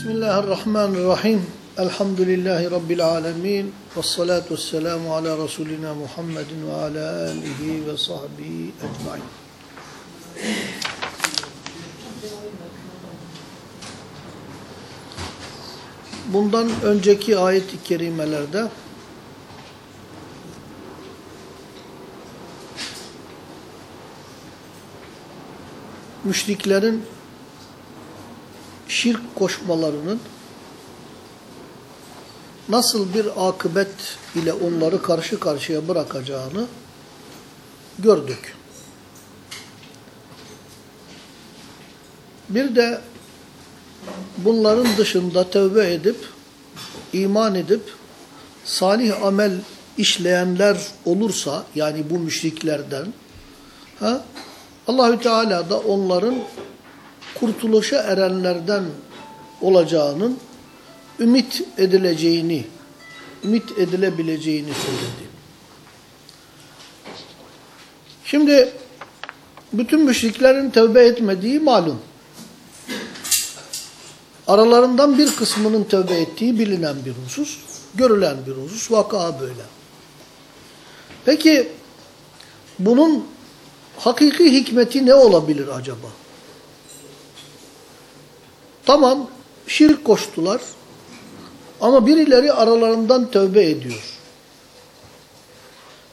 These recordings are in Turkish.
Bismillahirrahmanirrahim. Elhamdülillahi Rabbil alemin. Ve salatu vesselamu ala Resulina Muhammedin ve ala alihi ve sahbihi ecmain. Bundan önceki ayet-i kerimelerde müşriklerin şirk koşmalarının nasıl bir akıbet ile onları karşı karşıya bırakacağını gördük. Bir de bunların dışında tövbe edip, iman edip, salih amel işleyenler olursa, yani bu müşriklerden, Allahü Teala da onların kurtuluşa erenlerden olacağının ümit edileceğini, ümit edilebileceğini söyledi. Şimdi bütün müşriklerin tövbe etmediği malum. Aralarından bir kısmının tövbe ettiği bilinen bir husus, görülen bir husus, vaka böyle. Peki bunun hakiki hikmeti ne olabilir acaba? Tamam, şirk koştular ama birileri aralarından tövbe ediyor.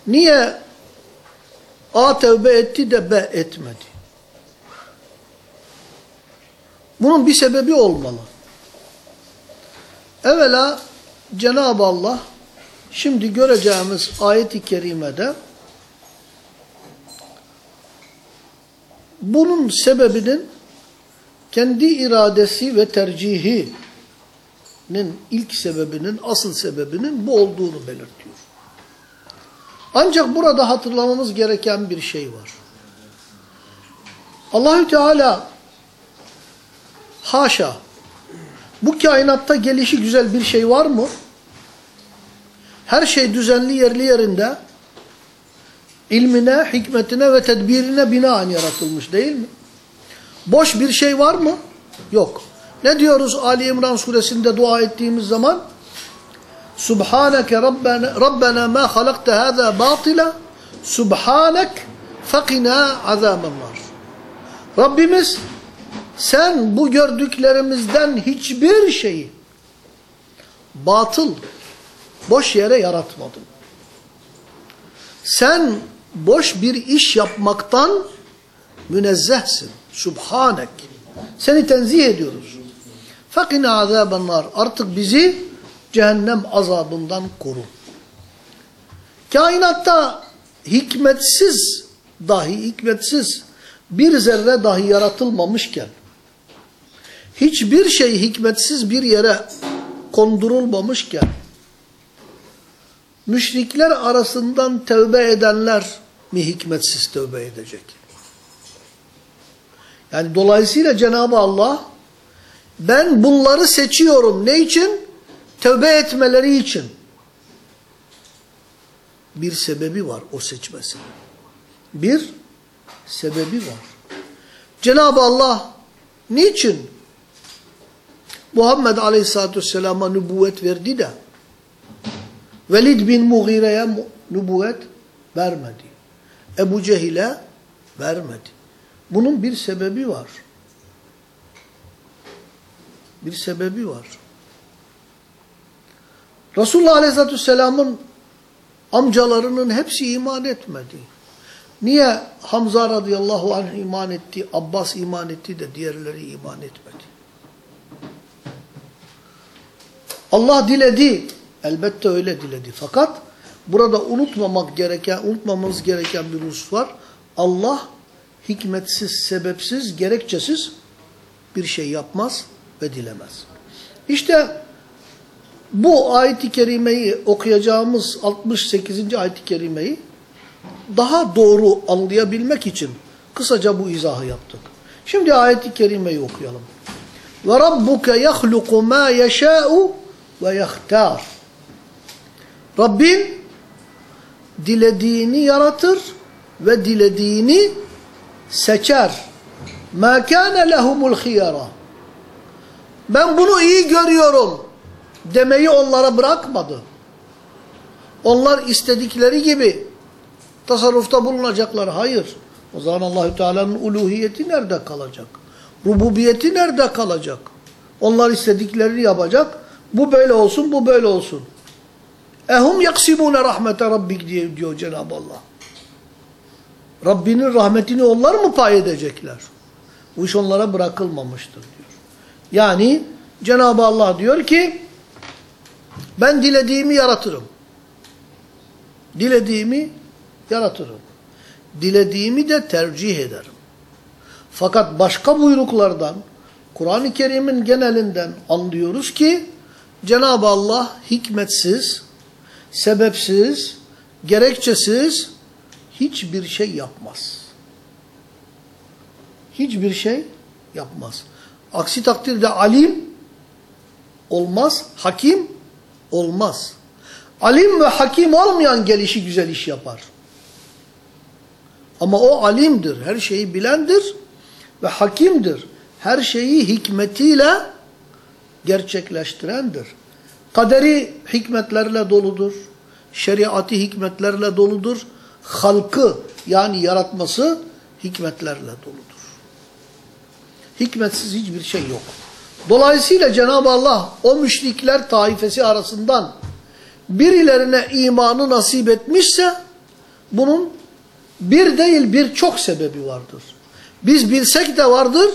Niye A tövbe etti de B etmedi? Bunun bir sebebi olmalı. Evvela Cenab-ı Allah şimdi göreceğimiz ayet-i kerimede bunun sebebinin kendi iradesi ve tercihinin ilk sebebinin, asıl sebebinin bu olduğunu belirtiyor. Ancak burada hatırlamamız gereken bir şey var. Allahü Teala haşa bu kainatta gelişi güzel bir şey var mı? Her şey düzenli yerli yerinde ilmine, hikmetine ve tedbirine binaen yaratılmış değil mi? Boş bir şey var mı? Yok. Ne diyoruz Ali İmran suresinde dua ettiğimiz zaman? Subhaneke Rabbena, Rabbena ma halakte hâzâ batila Subhanek fekina azâbennar. Rabbimiz sen bu gördüklerimizden hiçbir şeyi batıl, boş yere yaratmadın. Sen boş bir iş yapmaktan münezzehsin. Subhanek. Seni tenzih ediyoruz. Fakine azabennar. Artık bizi cehennem azabından koru. Kainatta hikmetsiz dahi hikmetsiz bir zerre dahi yaratılmamışken hiçbir şey hikmetsiz bir yere kondurulmamışken müşrikler arasından tövbe edenler mi hikmetsiz tövbe edecek? Yani dolayısıyla Cenab-ı Allah ben bunları seçiyorum. Ne için? Tövbe etmeleri için. Bir sebebi var o seçmesinin. Bir sebebi var. Cenab-ı Allah niçin Muhammed Aleyhisselatü Vesselam'a nübüvvet verdi de Velid bin Mughire'ye nübüvvet vermedi. Ebu Cehil'e vermedi. Bunun bir sebebi var. Bir sebebi var. Resulullah Aleyhisselatü Vesselam'ın amcalarının hepsi iman etmedi. Niye Hamza radıyallahu anh iman etti, Abbas iman etti de diğerleri iman etmedi? Allah diledi. Elbette öyle diledi. Fakat burada unutmamak gereken, unutmamamız gereken bir husus var. Allah hikmetsiz, sebepsiz, gerekçesiz bir şey yapmaz ve dilemez. İşte bu ayet-i kerimeyi okuyacağımız 68. ayet-i kerimeyi daha doğru anlayabilmek için kısaca bu izahı yaptık. Şimdi ayet-i kerimeyi okuyalım. Ve rabbuke yahluku ma yeşâ'u ve yahtar. Rabbin dilediğini yaratır ve dilediğini seçer. مَا كَانَ لَهُمُ الْخِيَرَةِ ben bunu iyi görüyorum demeyi onlara bırakmadı. Onlar istedikleri gibi tasarrufta bulunacaklar. Hayır. O zaman Allahü Teala'nın uluhiyeti nerede kalacak? Rububiyeti nerede kalacak? Onlar istediklerini yapacak. Bu böyle olsun, bu böyle olsun. Ehum yaksimune rahmete rabbik diye diyor Cenab-ı Allah. Rabbinin rahmetini onlar mı pay edecekler? Bu iş onlara bırakılmamıştır diyor. Yani Cenab-ı Allah diyor ki ben dilediğimi yaratırım. Dilediğimi yaratırım. Dilediğimi de tercih ederim. Fakat başka buyruklardan, Kur'an-ı Kerim'in genelinden anlıyoruz ki Cenab-ı Allah hikmetsiz, sebepsiz, gerekçesiz hiçbir şey yapmaz. Hiçbir şey yapmaz. Aksi takdirde alim olmaz, hakim olmaz. Alim ve hakim olmayan gelişi güzel iş yapar. Ama o alimdir, her şeyi bilendir ve hakimdir. Her şeyi hikmetiyle gerçekleştirendir. Kaderi hikmetlerle doludur. Şeriatı hikmetlerle doludur. Halkı yani yaratması hikmetlerle doludur. Hikmetsiz hiçbir şey yok. Dolayısıyla Cenab-ı Allah o müşrikler taifesi arasından birilerine imanı nasip etmişse bunun bir değil birçok sebebi vardır. Biz bilsek de vardır,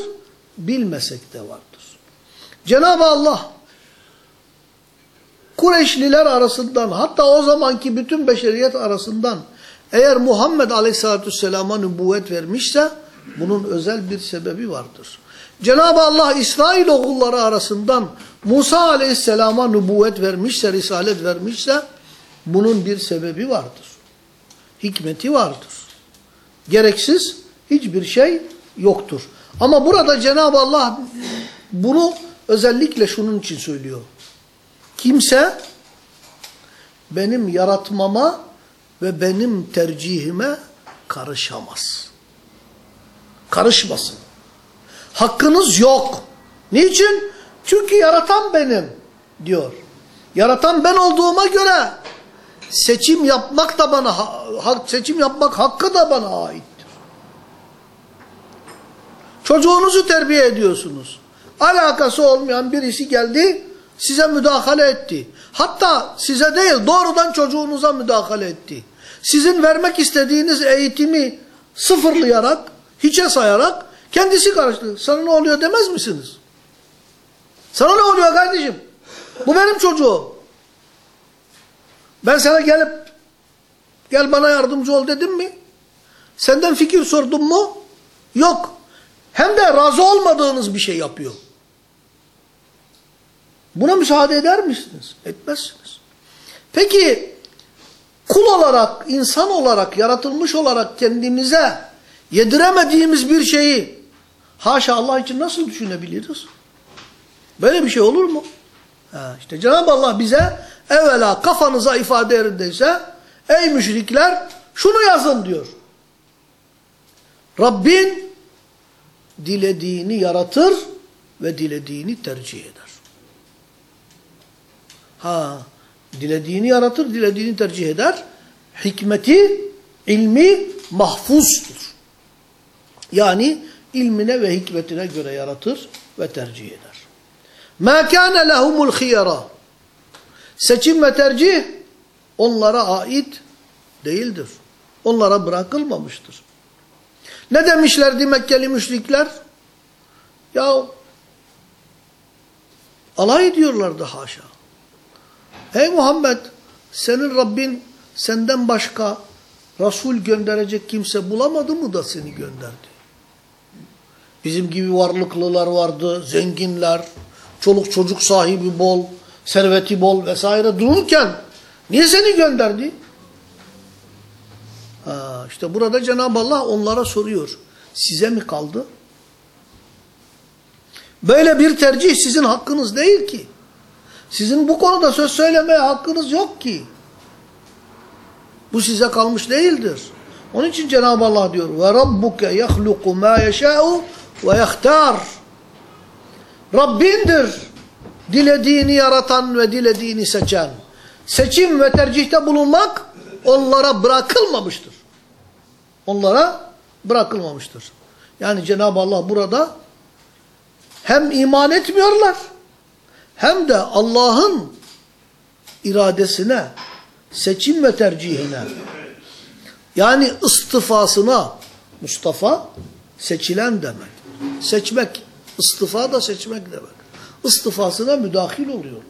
bilmesek de vardır. Cenab-ı Allah Kureyşliler arasından hatta o zamanki bütün beşeriyet arasından eğer Muhammed Aleyhisselatü Vesselam'a nübüvvet vermişse bunun özel bir sebebi vardır. Cenab-ı Allah İsrail oğulları arasından Musa Aleyhisselam'a nübüvvet vermişse, risalet vermişse bunun bir sebebi vardır. Hikmeti vardır. Gereksiz hiçbir şey yoktur. Ama burada Cenab-ı Allah bunu özellikle şunun için söylüyor. Kimse benim yaratmama ve benim tercihime karışamaz. Karışmasın. Hakkınız yok. Niçin? Çünkü yaratan benim diyor. Yaratan ben olduğuma göre seçim yapmak da bana seçim yapmak hakkı da bana aittir. Çocuğunuzu terbiye ediyorsunuz. Alakası olmayan birisi geldi, size müdahale etti. Hatta size değil, doğrudan çocuğunuza müdahale etti. Sizin vermek istediğiniz eğitimi sıfırlayarak, hiçe sayarak kendisi karıştı. Sana ne oluyor demez misiniz? Sana ne oluyor kardeşim? Bu benim çocuğum. Ben sana gelip gel bana yardımcı ol dedim mi? Senden fikir sordum mu? Yok. Hem de razı olmadığınız bir şey yapıyor. Buna müsaade eder misiniz? Etmezsiniz. Peki kul olarak, insan olarak, yaratılmış olarak kendimize yediremediğimiz bir şeyi haşa Allah için nasıl düşünebiliriz? Böyle bir şey olur mu? Ha, işte Cenab-ı Allah bize evvela kafanıza ifade yerindeyse ey müşrikler şunu yazın diyor. Rabbin dilediğini yaratır ve dilediğini tercih eder. Ha, dilediğini yaratır, dilediğini tercih eder. Hikmeti, ilmi mahfuzdur. Yani ilmine ve hikmetine göre yaratır ve tercih eder. مَا كَانَ لَهُمُ الْخِيَرَةِ Seçim ve tercih onlara ait değildir. Onlara bırakılmamıştır. Ne demişlerdi Mekkeli müşrikler? Ya alay ediyorlardı haşa. Ey Muhammed senin Rabbin senden başka Resul gönderecek kimse bulamadı mı da seni gönderdi? Bizim gibi varlıklılar vardı, zenginler, çoluk çocuk sahibi bol, serveti bol vesaire dururken niye seni gönderdi? Ha, işte burada Cenab-ı Allah onlara soruyor. Size mi kaldı? Böyle bir tercih sizin hakkınız değil ki. Sizin bu konuda söz söylemeye hakkınız yok ki. Bu size kalmış değildir. Onun için Cenab-ı Allah diyor ve rabbuke yahluku ma yeşâ'u ve yahtar. Rabbindir. Dilediğini yaratan ve dilediğini seçen. Seçim ve tercihte bulunmak onlara bırakılmamıştır. Onlara bırakılmamıştır. Yani Cenab-ı Allah burada hem iman etmiyorlar hem de Allah'ın iradesine, seçim ve tercihine yani istifasına Mustafa seçilen demek. Seçmek, istifa da seçmek demek. İstifasına müdahil oluyorlar.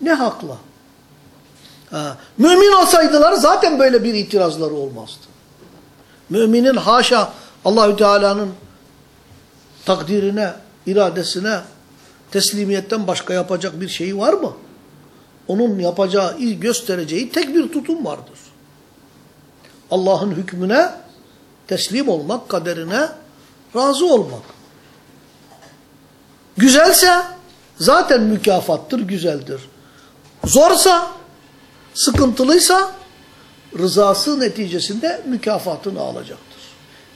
Ne hakla? Ha, mümin olsaydılar zaten böyle bir itirazları olmazdı. Müminin haşa Allahü Teala'nın takdirine, iradesine teslimiyetten başka yapacak bir şeyi var mı? Onun yapacağı, göstereceği tek bir tutum vardır. Allah'ın hükmüne teslim olmak, kaderine razı olmak. Güzelse zaten mükafattır, güzeldir. Zorsa, sıkıntılıysa rızası neticesinde mükafatını alacaktır.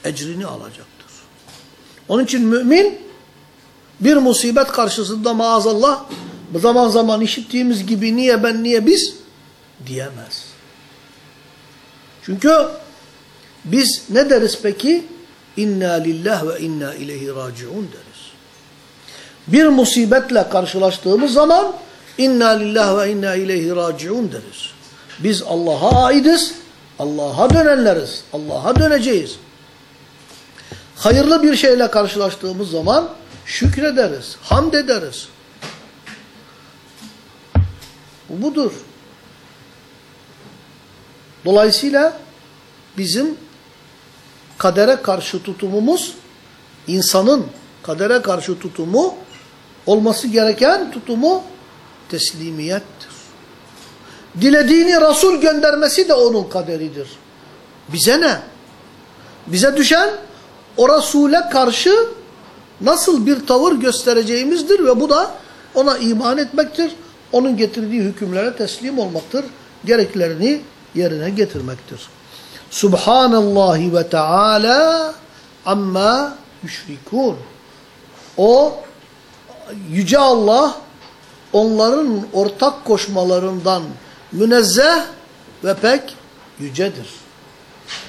Ecrini alacaktır. Onun için mümin bir musibet karşısında maazallah zaman zaman işittiğimiz gibi niye ben niye biz diyemez. Çünkü biz ne deriz peki? İnna lillah ve inna ileyhi raciun deriz. Bir musibetle karşılaştığımız zaman inna lillah ve inna ileyhi raciun deriz. Biz Allah'a aidiz, Allah'a dönenleriz, Allah'a döneceğiz. Hayırlı bir şeyle karşılaştığımız zaman şükrederiz, hamd ederiz. Bu budur. Dolayısıyla bizim kadere karşı tutumumuz, insanın kadere karşı tutumu, olması gereken tutumu teslimiyettir. Dilediğini Resul göndermesi de onun kaderidir. Bize ne? Bize düşen o Resul'e karşı nasıl bir tavır göstereceğimizdir ve bu da ona iman etmektir. Onun getirdiği hükümlere teslim olmaktır. Gereklerini yerine getirmektir. Subhanallahi ve Teala amma yüşrikun. O Yüce Allah onların ortak koşmalarından münezzeh ve pek yücedir.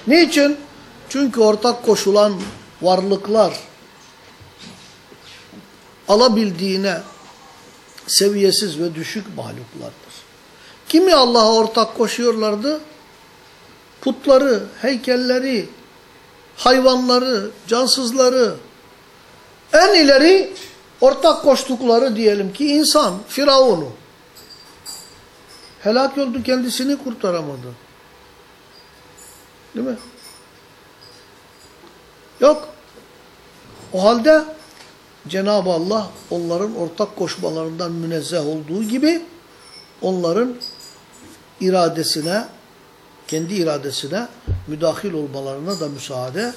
Niçin? Çünkü ortak koşulan varlıklar alabildiğine seviyesiz ve düşük mahluklardır. Kimi Allah'a ortak koşuyorlardı? Putları, heykelleri, hayvanları, cansızları, en ileri ortak koştukları diyelim ki insan, Firavun'u. Helak oldu, kendisini kurtaramadı. Değil mi? Yok. O halde Cenab-ı Allah onların ortak koşmalarından münezzeh olduğu gibi onların iradesine, kendi iradesine müdahil olmalarına da müsaade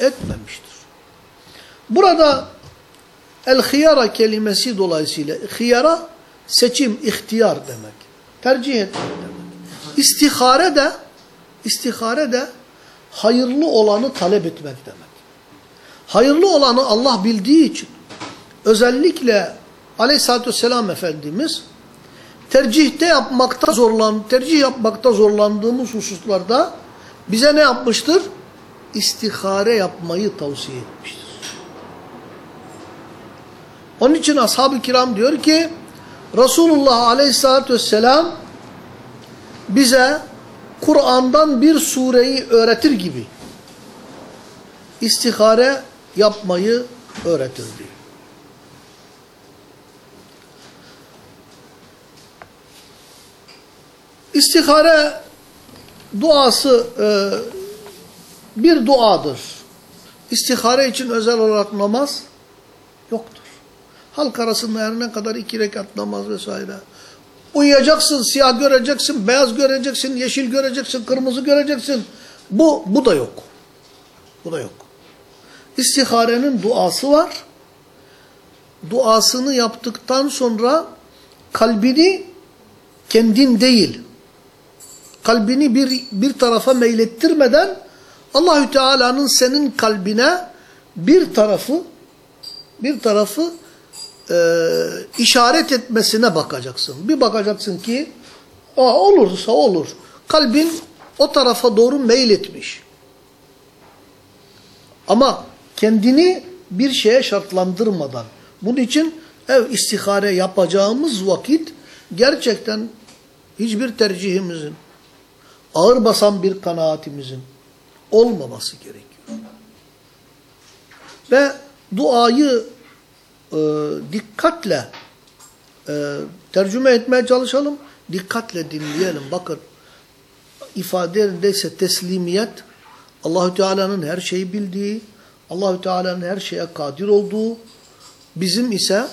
etmemiştir. Burada el-hıyara kelimesi dolayısıyla hıyara seçim, ihtiyar demek. Tercih etmek demek. İstihare de istihare de hayırlı olanı talep etmek demek. Hayırlı olanı Allah bildiği için özellikle Aleyhisselatü Vesselam Efendimiz tercihte yapmakta zorlan, tercih yapmakta zorlandığımız hususlarda bize ne yapmıştır? İstihare yapmayı tavsiye etmiştir. Onun için ashab-ı kiram diyor ki Resulullah Aleyhisselatü Vesselam bize Kur'an'dan bir sureyi öğretir gibi istihare yapmayı öğretirdi. İstihare duası e, bir duadır. İstihare için özel olarak namaz yoktur. Halk arasında her ne kadar iki rekat namaz vesaire. Uyuyacaksın, siyah göreceksin, beyaz göreceksin, yeşil göreceksin, kırmızı göreceksin. Bu, bu da yok. Bu da yok. İstiharenin duası var. Duasını yaptıktan sonra kalbini kendin değil, kalbini bir, bir tarafa meylettirmeden Allahü Teala'nın senin kalbine bir tarafı bir tarafı e, işaret etmesine bakacaksın. Bir bakacaksın ki Aa, olursa olur. Kalbin o tarafa doğru meyil etmiş. Ama kendini bir şeye şartlandırmadan. Bunun için ev istihare yapacağımız vakit gerçekten hiçbir tercihimizin, ağır basan bir kanaatimizin olmaması gerekiyor. Ve duayı e, dikkatle e, tercüme etmeye çalışalım. Dikkatle dinleyelim. Bakın ifadedeyse teslimiyet Allahü Teala'nın her şeyi bildiği, Allahü Teala'nın her şeye kadir olduğu, bizim ise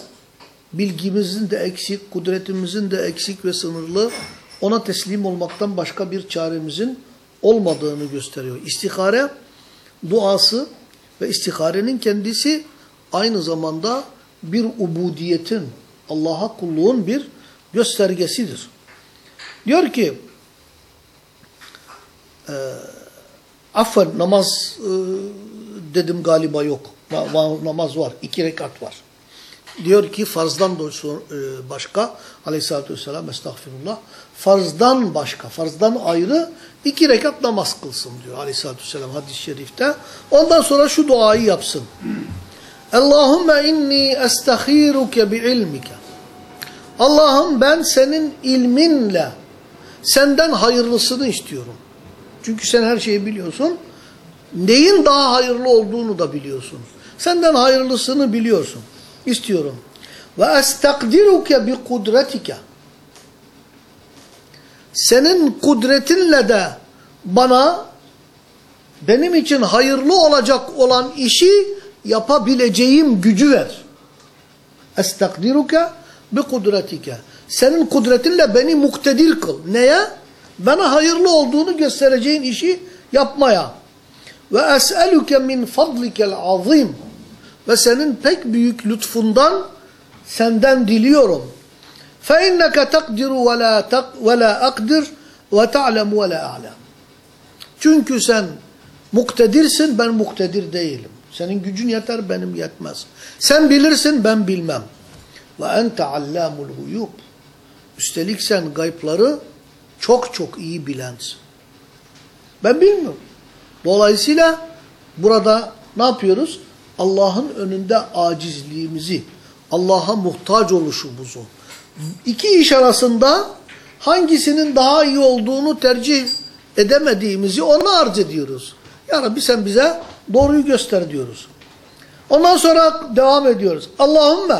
bilgimizin de eksik, kudretimizin de eksik ve sınırlı, ona teslim olmaktan başka bir çaremizin olmadığını gösteriyor. İstihare duası ve istiharenin kendisi aynı zamanda bir ubudiyetin, Allah'a kulluğun bir göstergesidir. Diyor ki, e, affen namaz e, dedim galiba yok. Na, na, namaz var. iki rekat var. Diyor ki farzdan e, başka aleyhissalatü vesselam estağfirullah farzdan başka, farzdan ayrı iki rekat namaz kılsın diyor aleyhissalatü vesselam hadis-i şerifte. Ondan sonra şu duayı yapsın. Allahümme inni estahiruke bi ilmike. Allah'ım ben senin ilminle senden hayırlısını istiyorum. Çünkü sen her şeyi biliyorsun. Neyin daha hayırlı olduğunu da biliyorsun. Senden hayırlısını biliyorsun. İstiyorum. Ve estakdiruke bi kudretike. Senin kudretinle de bana benim için hayırlı olacak olan işi yapabileceğim gücü ver. Estakdiruke bi kudretike. Senin kudretinle beni muktedir kıl. Neye? Bana hayırlı olduğunu göstereceğin işi yapmaya. Ve es'eluke min fadlikel azim. Ve senin pek büyük lütfundan senden diliyorum. Tak ve la akdir ve ta'lemu ve la a'lem. Çünkü sen muktedirsin, ben muktedir değilim. Senin gücün yeter, benim yetmez. Sen bilirsin, ben bilmem. Ente allamul huyub. Üstelik sen gaypları çok çok iyi bilensin. Ben bilmiyorum. Dolayısıyla burada ne yapıyoruz? Allah'ın önünde acizliğimizi, Allah'a muhtaç oluşumuzu, iki iş arasında hangisinin daha iyi olduğunu tercih edemediğimizi ona arz ediyoruz. Ya Rabbi sen bize doğruyu göster diyoruz. Ondan sonra devam ediyoruz. Allahümme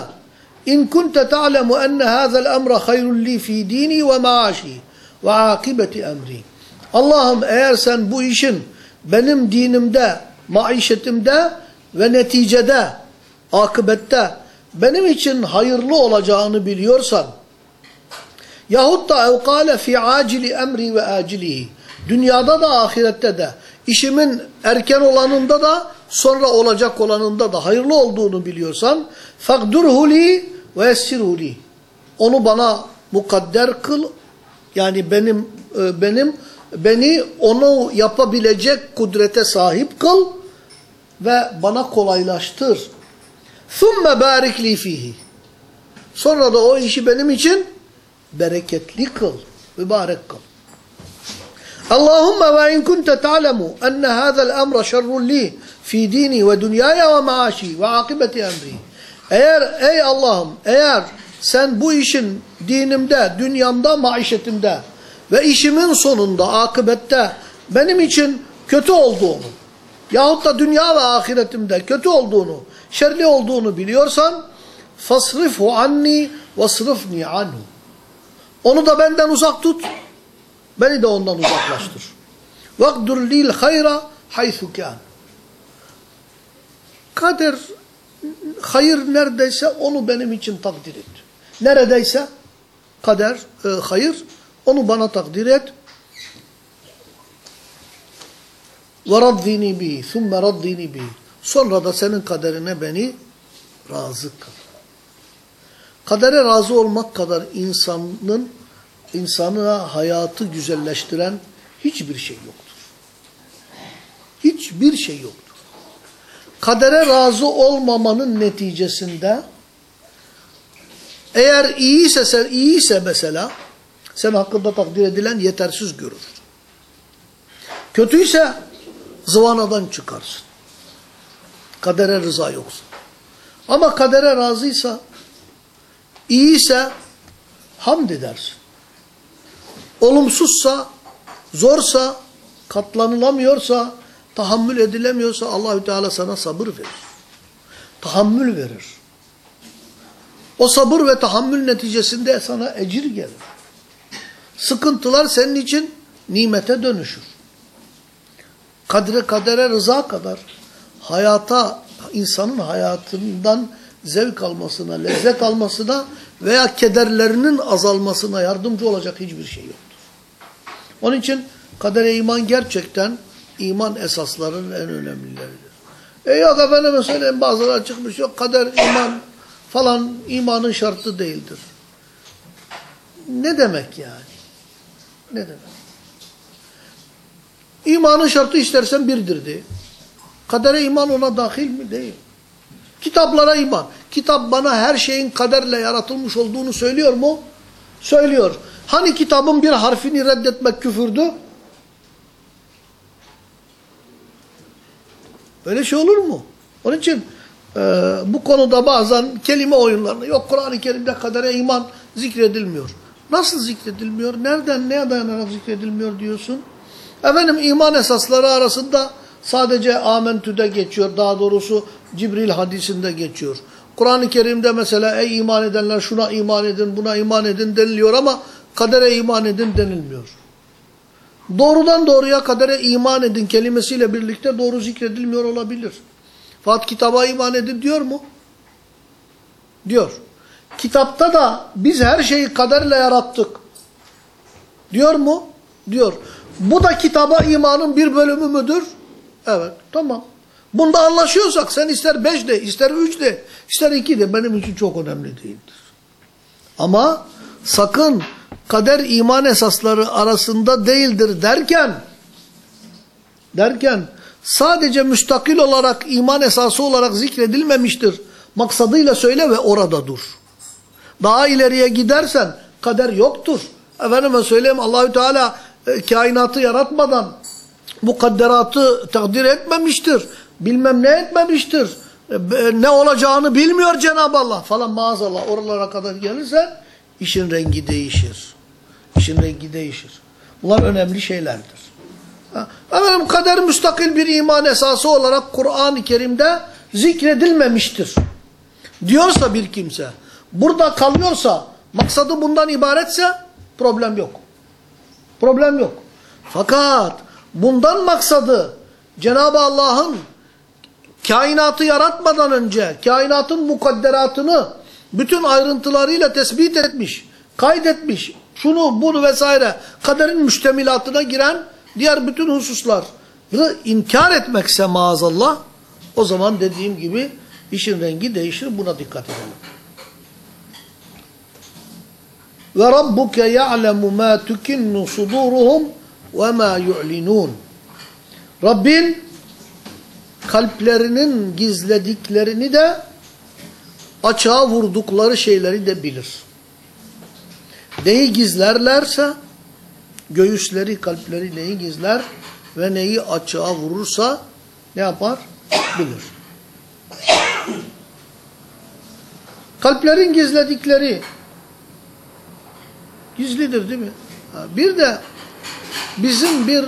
in kunte ta'lemu enne hâzel emra hayrun li fi dini ve maaşi ve akibeti emri. Allah'ım eğer sen bu işin benim dinimde, maişetimde ve neticede, akıbette benim için hayırlı olacağını biliyorsan yahut da evkale fi acili emri ve acilihi dünyada da ahirette de işimin erken olanında da sonra olacak olanında da hayırlı olduğunu biliyorsan fakdurhu ve yessirhu onu bana mukadder kıl. Yani benim e, benim beni onu yapabilecek kudrete sahip kıl ve bana kolaylaştır. ثُمَّ بَارِكْ لِي ف۪يهِ Sonra da o işi benim için bereketli kıl, mübarek kıl. Allahümme ve in kunte ta'lemu enne hâzel emre şerrun li fi dini ve dünyaya ve maaşi ve akibeti emri. Eğer ey Allah'ım eğer sen bu işin dinimde, dünyamda, maişetimde ve işimin sonunda, akıbette benim için kötü olduğunu yahut da dünya ve ahiretimde kötü olduğunu, şerli olduğunu biliyorsan fasrifhu anni vasrifni anhu. Onu da benden uzak tut, beni de ondan uzaklaştır. Vakdur lil hayra haythu kan. Kader hayır neredeyse onu benim için takdir et. Neredeyse kader, e, hayır onu bana takdir et. Raddini bi, thumme raddini bi. Sonra da senin kaderine beni razı kıl. Kadere razı olmak kadar insanın insanına hayatı güzelleştiren hiçbir şey yoktur. Hiçbir şey yoktur. Kadere razı olmamanın neticesinde Eğer iyiyse, sen, iyiyse mesela sen hakkında takdir edilen yetersiz görür. Kötüyse zıvanadan çıkarsın. Kadere rıza yoksa. Ama kadere razıysa, iyiyse hamd edersin. Olumsuzsa, zorsa, katlanılamıyorsa, tahammül edilemiyorsa Allahü Teala sana sabır verir. Tahammül verir. O sabır ve tahammül neticesinde sana ecir gelir. Sıkıntılar senin için nimete dönüşür. Kadre kadere rıza kadar hayata, insanın hayatından zevk almasına, lezzet almasına veya kederlerinin azalmasına yardımcı olacak hiçbir şey yoktur. Onun için kadere iman gerçekten iman esaslarının en önemlileridir. E yok efendime söyleyeyim bazıları çıkmış yok kader iman falan imanın şartı değildir. Ne demek yani? Ne demek? İmanın şartı istersen birdir de. Kadere iman ona dahil mi? Değil. Kitaplara iman. Kitap bana her şeyin kaderle yaratılmış olduğunu söylüyor mu? Söylüyor. Hani kitabın bir harfini reddetmek küfürdü? Öyle şey olur mu? Onun için e, bu konuda bazen kelime oyunlarını yok Kur'an-ı Kerim'de kadere iman zikredilmiyor. Nasıl zikredilmiyor? Nereden neye dayanarak zikredilmiyor diyorsun? Efendim iman esasları arasında sadece amentüde geçiyor. Daha doğrusu Cibril hadisinde geçiyor. Kur'an-ı Kerim'de mesela ey iman edenler şuna iman edin, buna iman edin deniliyor ama kadere iman edin denilmiyor. Doğrudan doğruya kadere iman edin kelimesiyle birlikte doğru zikredilmiyor olabilir. Fakat kitaba iman edin diyor mu? Diyor. Kitapta da biz her şeyi kaderle yarattık. Diyor mu? Diyor. Bu da kitaba imanın bir bölümü müdür? Evet. Tamam. Bunda anlaşıyorsak sen ister beş de, ister üç de, ister iki de benim için çok önemli değildir. Ama sakın kader iman esasları arasında değildir derken derken sadece müstakil olarak iman esası olarak zikredilmemiştir. Maksadıyla söyle ve orada dur. Daha ileriye gidersen kader yoktur. Efendime söyleyeyim Allahü Teala e, kainatı yaratmadan mukadderatı takdir etmemiştir. Bilmem ne etmemiştir. E, ne olacağını bilmiyor Cenab-ı Allah falan maazallah oralara kadar gelirsen işin rengi değişir. İşin rengi değişir. Bunlar önemli şeylerdir. Efendim kader müstakil bir iman esası olarak Kur'an-ı Kerim'de zikredilmemiştir. Diyorsa bir kimse, burada kalıyorsa, maksadı bundan ibaretse problem yok. Problem yok. Fakat bundan maksadı Cenab-ı Allah'ın kainatı yaratmadan önce kainatın mukadderatını bütün ayrıntılarıyla tespit etmiş, kaydetmiş, şunu bunu vesaire kaderin müştemilatına giren diğer bütün hususları inkar etmekse maazallah o zaman dediğim gibi işin rengi değişir buna dikkat edelim. Ve rabbuke ya'lemu ma tukinnu suduruhum ve ma yu'linun. Rabbin kalplerinin gizlediklerini de açığa vurdukları şeyleri de bilir. Neyi gizlerlerse göğüsleri, kalpleri neyi gizler ve neyi açığa vurursa ne yapar? Bilir. Kalplerin gizledikleri gizlidir değil mi? Bir de bizim bir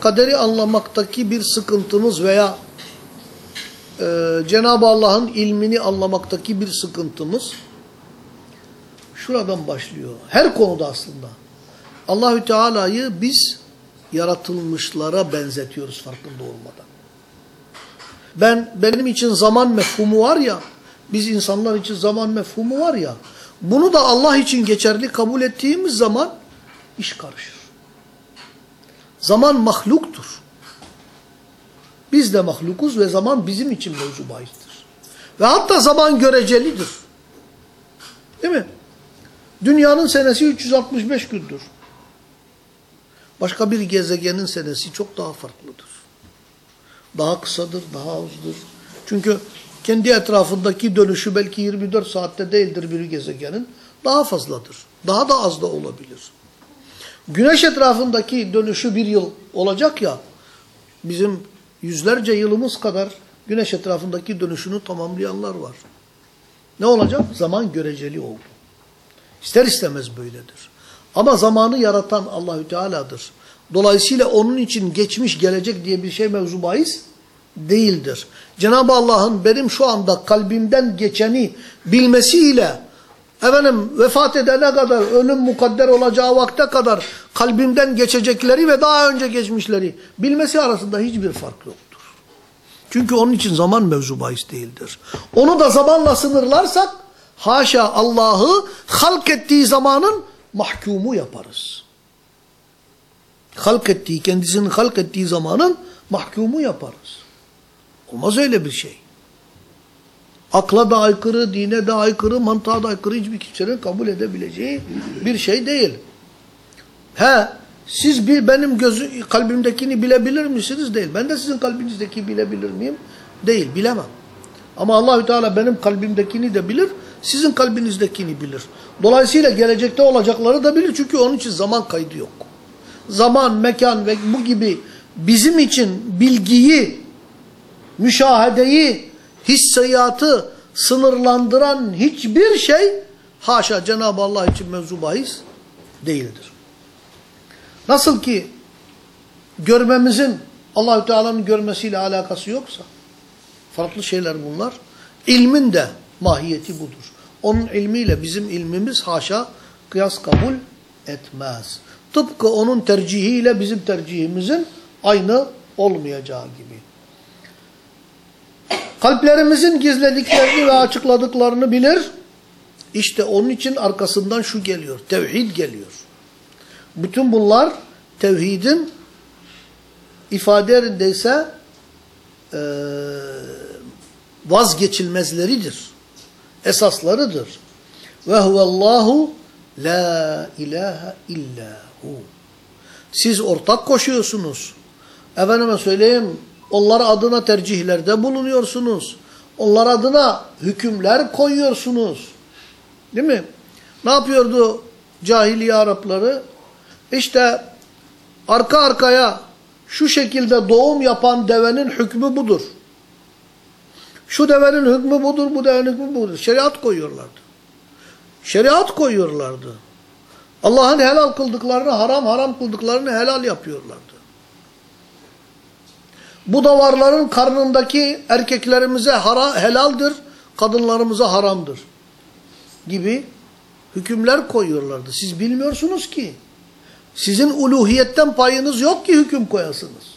kaderi anlamaktaki bir sıkıntımız veya e, Cenab-ı Allah'ın ilmini anlamaktaki bir sıkıntımız şuradan başlıyor. Her konuda aslında. Allahü Teala'yı biz yaratılmışlara benzetiyoruz farkında olmadan. Ben benim için zaman mefhumu var ya, biz insanlar için zaman mefhumu var ya, bunu da Allah için geçerli kabul ettiğimiz zaman iş karışır. Zaman mahluktur. Biz de mahlukuz ve zaman bizim için mevzu bahistir. Ve hatta zaman görecelidir. Değil mi? Dünyanın senesi 365 gündür. Başka bir gezegenin senesi çok daha farklıdır. Daha kısadır, daha uzdur. Çünkü kendi etrafındaki dönüşü belki 24 saatte değildir bir gezegenin. Daha fazladır. Daha da az da olabilir. Güneş etrafındaki dönüşü bir yıl olacak ya, bizim yüzlerce yılımız kadar güneş etrafındaki dönüşünü tamamlayanlar var. Ne olacak? Zaman göreceli oldu. İster istemez böyledir. Ama zamanı yaratan Allahü Teala'dır. Dolayısıyla onun için geçmiş gelecek diye bir şey mevzu bahis değildir. Cenab-ı Allah'ın benim şu anda kalbimden geçeni bilmesiyle efendim vefat edene kadar ölüm mukadder olacağı vakte kadar kalbimden geçecekleri ve daha önce geçmişleri bilmesi arasında hiçbir fark yoktur. Çünkü onun için zaman mevzu bahis değildir. Onu da zamanla sınırlarsak haşa Allah'ı halk ettiği zamanın mahkumu yaparız. Halk ettiği, kendisinin halk ettiği zamanın mahkumu yaparız. Olmaz öyle bir şey. Akla da aykırı, dine de aykırı, mantığa da aykırı hiçbir kimsenin kabul edebileceği bir şey değil. He, siz bir benim gözü, kalbimdekini bilebilir misiniz? Değil. Ben de sizin kalbinizdeki bilebilir miyim? Değil, bilemem. Ama Allahü Teala benim kalbimdekini de bilir, sizin kalbinizdekini bilir. Dolayısıyla gelecekte olacakları da bilir çünkü onun için zaman kaydı yok. Zaman, mekan ve bu gibi bizim için bilgiyi, müşahedeyi, hissiyatı sınırlandıran hiçbir şey haşa Cenab-ı Allah için mevzu değildir. Nasıl ki görmemizin Allahü Teala'nın görmesiyle alakası yoksa farklı şeyler bunlar. İlmin de mahiyeti budur. Onun ilmiyle bizim ilmimiz haşa kıyas kabul etmez. Tıpkı onun tercihiyle bizim tercihimizin aynı olmayacağı gibi. Kalplerimizin gizlediklerini ve açıkladıklarını bilir. İşte onun için arkasından şu geliyor. Tevhid geliyor. Bütün bunlar tevhidin ifade yerindeyse e, vazgeçilmezleridir. Esaslarıdır. Ve huvallahu la ilahe illahu. Siz ortak koşuyorsunuz. Efendime söyleyeyim onlar adına tercihlerde bulunuyorsunuz. Onlar adına hükümler koyuyorsunuz. Değil mi? Ne yapıyordu cahiliye Arapları? İşte arka arkaya şu şekilde doğum yapan devenin hükmü budur. Şu devenin hükmü budur, bu devenin hükmü budur. Şeriat koyuyorlardı. Şeriat koyuyorlardı. Allah'ın helal kıldıklarını, haram haram kıldıklarını helal yapıyorlardı. Bu davarların karnındaki erkeklerimize hara, helaldir, kadınlarımıza haramdır gibi hükümler koyuyorlardı. Siz bilmiyorsunuz ki. Sizin uluhiyetten payınız yok ki hüküm koyasınız.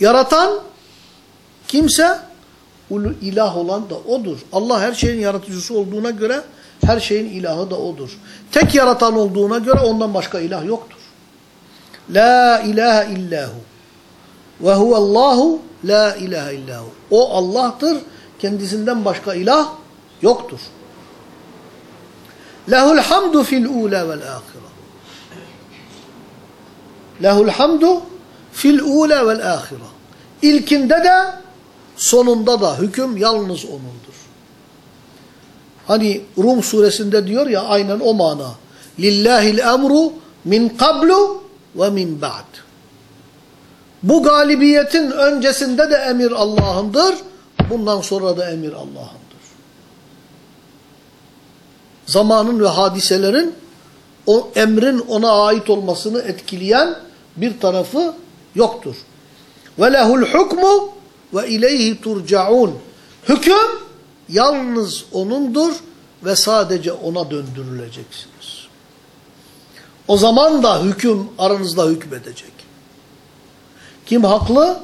Yaratan kimse ulu ilah olan da odur. Allah her şeyin yaratıcısı olduğuna göre her şeyin ilahı da odur. Tek yaratan olduğuna göre ondan başka ilah yoktur. La ilahe illahu. Ve huvallahu la ilahe illahu. O Allah'tır. Kendisinden başka ilah yoktur. Lehul hamdu fil ula vel ahire. Lehul hamdu fil ula vel ahire. İlkinde de sonunda da hüküm yalnız O'nundur. Hani Rum suresinde diyor ya aynen o mana. Lillahil emru min qablu ve min ba'd. Bu galibiyetin öncesinde de emir Allah'ındır. Bundan sonra da emir Allah'ındır. Zamanın ve hadiselerin o emrin ona ait olmasını etkileyen bir tarafı yoktur. Ve lehul hukmu ve ileyhi turcaun. Hüküm yalnız O'nundur ve sadece O'na döndürüleceksiniz. O zaman da hüküm aranızda hükmedecek. Kim haklı,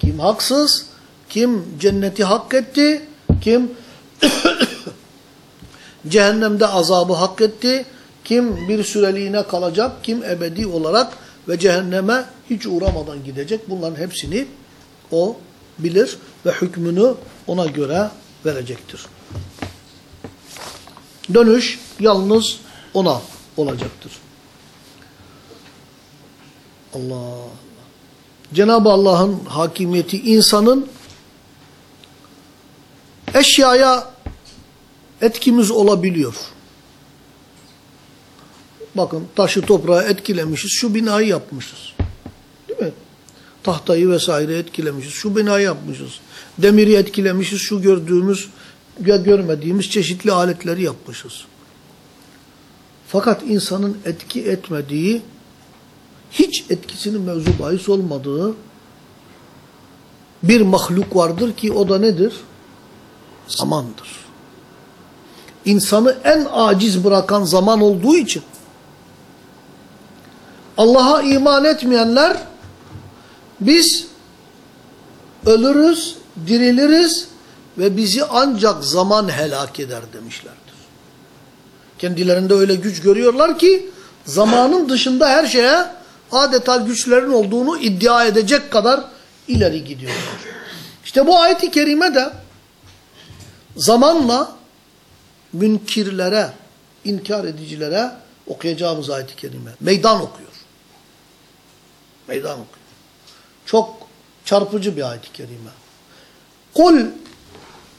kim haksız, kim cenneti hak etti, kim cehennemde azabı hak etti, kim bir süreliğine kalacak, kim ebedi olarak ve cehenneme hiç uğramadan gidecek. Bunların hepsini o bilir ve hükmünü ona göre verecektir. Dönüş yalnız ona olacaktır. Allah Cenab-ı Allah'ın hakimiyeti insanın eşyaya etkimiz olabiliyor. Bakın taşı toprağı etkilemişiz, şu binayı yapmışız. Değil mi? Tahtayı vesaire etkilemişiz, şu binayı yapmışız. Demiri etkilemişiz, şu gördüğümüz ya görmediğimiz çeşitli aletleri yapmışız. Fakat insanın etki etmediği, hiç etkisinin mevzu bahis olmadığı bir mahluk vardır ki o da nedir? Zamandır. İnsanı en aciz bırakan zaman olduğu için Allah'a iman etmeyenler biz ölürüz, diriliriz ve bizi ancak zaman helak eder demişlerdir. Kendilerinde öyle güç görüyorlar ki zamanın dışında her şeye adeta güçlerin olduğunu iddia edecek kadar ileri gidiyorlar. İşte bu ayet-i kerime de zamanla münkirlere, inkar edicilere okuyacağımız ayet-i kerime meydan okuyor. Meydan okuyor. Çok çarpıcı bir ayet-i kerime. Kul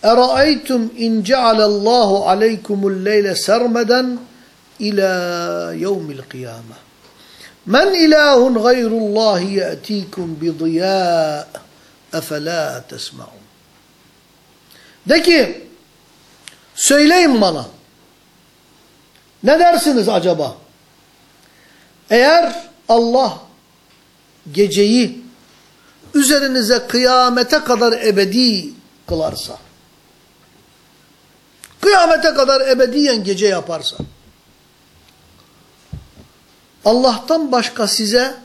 اَرَأَيْتُمْ اِنْ جَعَلَ اللّٰهُ عَلَيْكُمُ اللَّيْلَ سَرْمَدًا اِلَى يَوْمِ الْقِيَامَةِ Men ilahun gayrullahi ye'tikum bi ziya efela tesma'un. De ki söyleyin bana. Ne dersiniz acaba? Eğer Allah geceyi üzerinize kıyamete kadar ebedi kılarsa, kıyamete kadar ebediyen gece yaparsa, Allah'tan başka size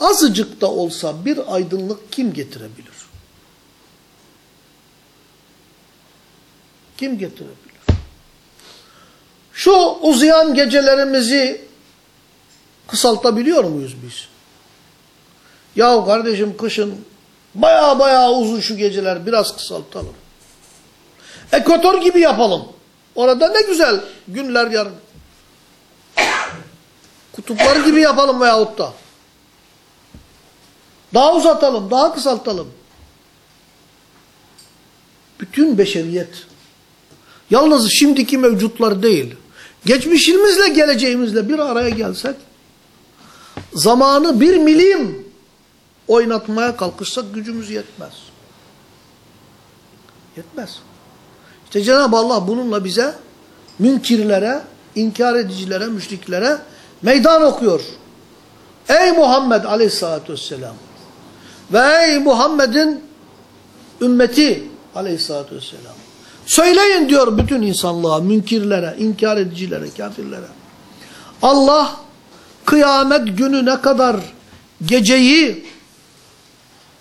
azıcık da olsa bir aydınlık kim getirebilir? Kim getirebilir? Şu uzayan gecelerimizi kısaltabiliyor muyuz biz? Yahu kardeşim kışın baya baya uzun şu geceler biraz kısaltalım. Ekvator gibi yapalım. Orada ne güzel günler yarın. Kutuplar gibi yapalım veyahut da. Daha uzatalım, daha kısaltalım. Bütün beşeriyet. Yalnız şimdiki mevcutlar değil. Geçmişimizle geleceğimizle bir araya gelsek, zamanı bir milim oynatmaya kalkışsak gücümüz yetmez. Yetmez. İşte Cenab-ı Allah bununla bize münkirlere, inkar edicilere, müşriklere meydan okuyor. Ey Muhammed aleyhissalatü vesselam ve ey Muhammed'in ümmeti aleyhissalatü vesselam. Söyleyin diyor bütün insanlığa, münkirlere, inkar edicilere, kafirlere. Allah kıyamet gününe kadar geceyi,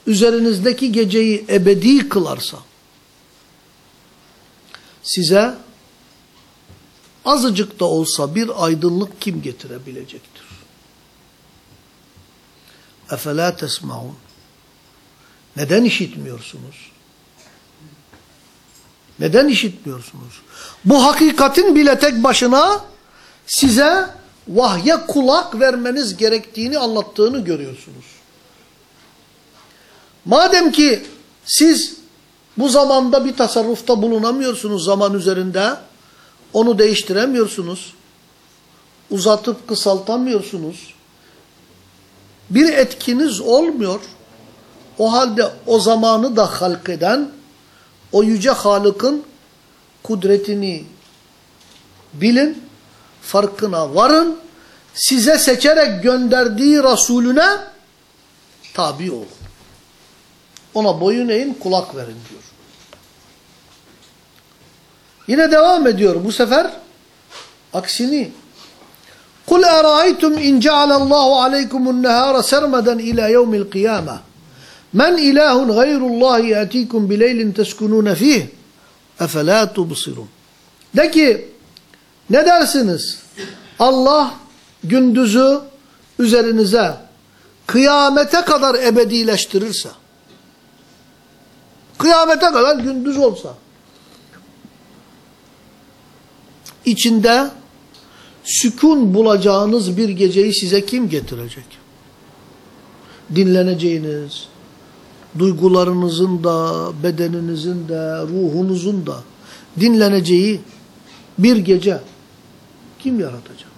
üzerinizdeki geceyi ebedi kılarsa, size azıcık da olsa bir aydınlık kim getirebilecektir? Efela tesmaun. Neden işitmiyorsunuz? Neden işitmiyorsunuz? Bu hakikatin bile tek başına size vahye kulak vermeniz gerektiğini anlattığını görüyorsunuz. Madem ki siz bu zamanda bir tasarrufta bulunamıyorsunuz zaman üzerinde, onu değiştiremiyorsunuz, uzatıp kısaltamıyorsunuz, bir etkiniz olmuyor, o halde o zamanı da halk eden, o yüce Halık'ın kudretini bilin, farkına varın, size seçerek gönderdiği Resulüne tabi olun. Ona boyun eğin, kulak verin diyor. Yine devam ediyor bu sefer aksini. Kul eraytum in cealallahu aleykumun nehara sermeden ila yevmil kıyame. Men ilahun gayrullahi yatikum bileylin teskunun fih. Efela tubsirun. De ki ne dersiniz? Allah gündüzü üzerinize kıyamete kadar ebedileştirirse kıyamete kadar gündüz olsa içinde sükun bulacağınız bir geceyi size kim getirecek? Dinleneceğiniz, duygularınızın da, bedeninizin de, ruhunuzun da dinleneceği bir gece kim yaratacak?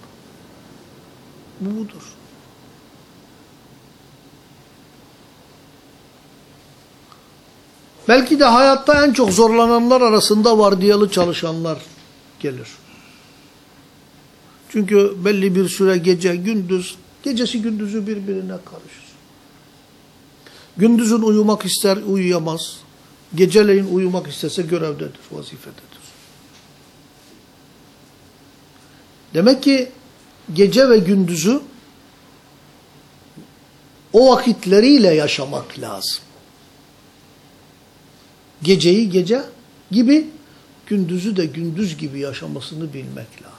Bu budur. Belki de hayatta en çok zorlananlar arasında vardiyalı çalışanlar gelir. Çünkü belli bir süre gece, gündüz, gecesi gündüzü birbirine karışır. Gündüzün uyumak ister, uyuyamaz. Geceleyin uyumak istese görevdedir, vazifededir. Demek ki gece ve gündüzü o vakitleriyle yaşamak lazım. Geceyi gece gibi, gündüzü de gündüz gibi yaşamasını bilmek lazım.